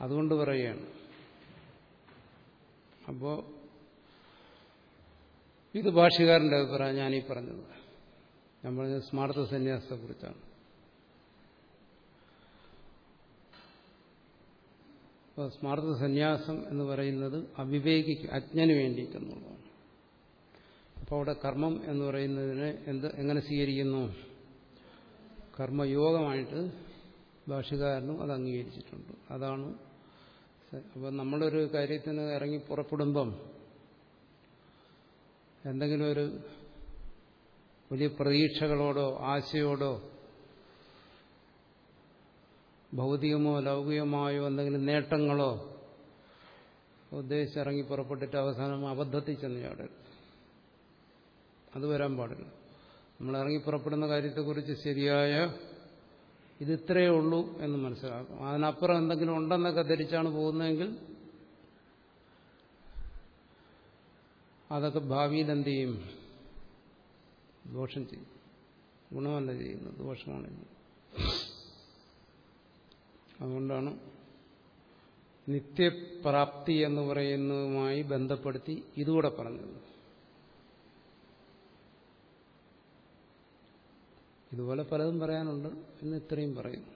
അതുകൊണ്ട് പറയുകയാണ്. അപ്പോ ഇത് ഭാഷകാരന്റെ അഭിപ്രായം ഞാനീ പറഞ്ഞത്. ഞാൻ പറഞ്ഞത് സ്മാർത്ഥ സന്യാസത്തെക്കുറിച്ചാണ്. അപ്പോൾ സ്മാർത്ഥ സന്യാസം എന്ന് പറയുന്നത് അവിവേകിക്ക് അജ്ഞന് വേണ്ടിയിട്ടെന്നുള്ളതാണ്. അപ്പോൾ അവിടെ കർമ്മം എന്ന് പറയുന്നതിനെ എന്ത് എങ്ങനെ സ്വീകരിക്കുന്നു? കർമ്മയോഗമായിട്ട് ഭാഷകാരനും അത് അംഗീകരിച്ചിട്ടുണ്ട്. അതാണ് അപ്പം നമ്മളൊരു കാര്യത്തിന് ഇറങ്ങി പുറപ്പെടുമ്പം എന്തെങ്കിലും ഒരു വലിയ പ്രതീക്ഷകളോടോ ആശയോടോ ഭൗതികമോ ലൗകികമായോ എന്തെങ്കിലും നേട്ടങ്ങളോ ഉദ്ദേശിച്ചിറങ്ങി പുറപ്പെട്ടിട്ട് അവസാനം അബദ്ധത്തിൽ ചെന്ന് അത് വരാൻ പാടില്ല. നമ്മൾ ഇറങ്ങി പുറപ്പെടുന്ന കാര്യത്തെക്കുറിച്ച് ശരിയായ ഇത് ഇത്രയേ ഉള്ളൂ എന്ന് മനസ്സിലാക്കും. അതിനപ്പുറം എന്തെങ്കിലും ഉണ്ടെന്നൊക്കെ ധരിച്ചാണ് പോകുന്നതെങ്കിൽ അതൊക്കെ ഭാവിയിൽ എന്ത് ചെയ്യും? ദോഷം ചെയ്യും. ഗുണമല്ല ചെയ്യുന്നത്. ദോഷമാണ് ചെയ്യുന്നത്. അതുകൊണ്ടാണ് നിത്യപ്രാപ്തി എന്ന് പറയുന്നതുമായി ബന്ധപ്പെടുത്തി ഇതുകൂടെ പറഞ്ഞത്. ഇതുപോലെ പലതും പറയാനുണ്ട് എന്ന് ഇത്രയും പറയുന്നു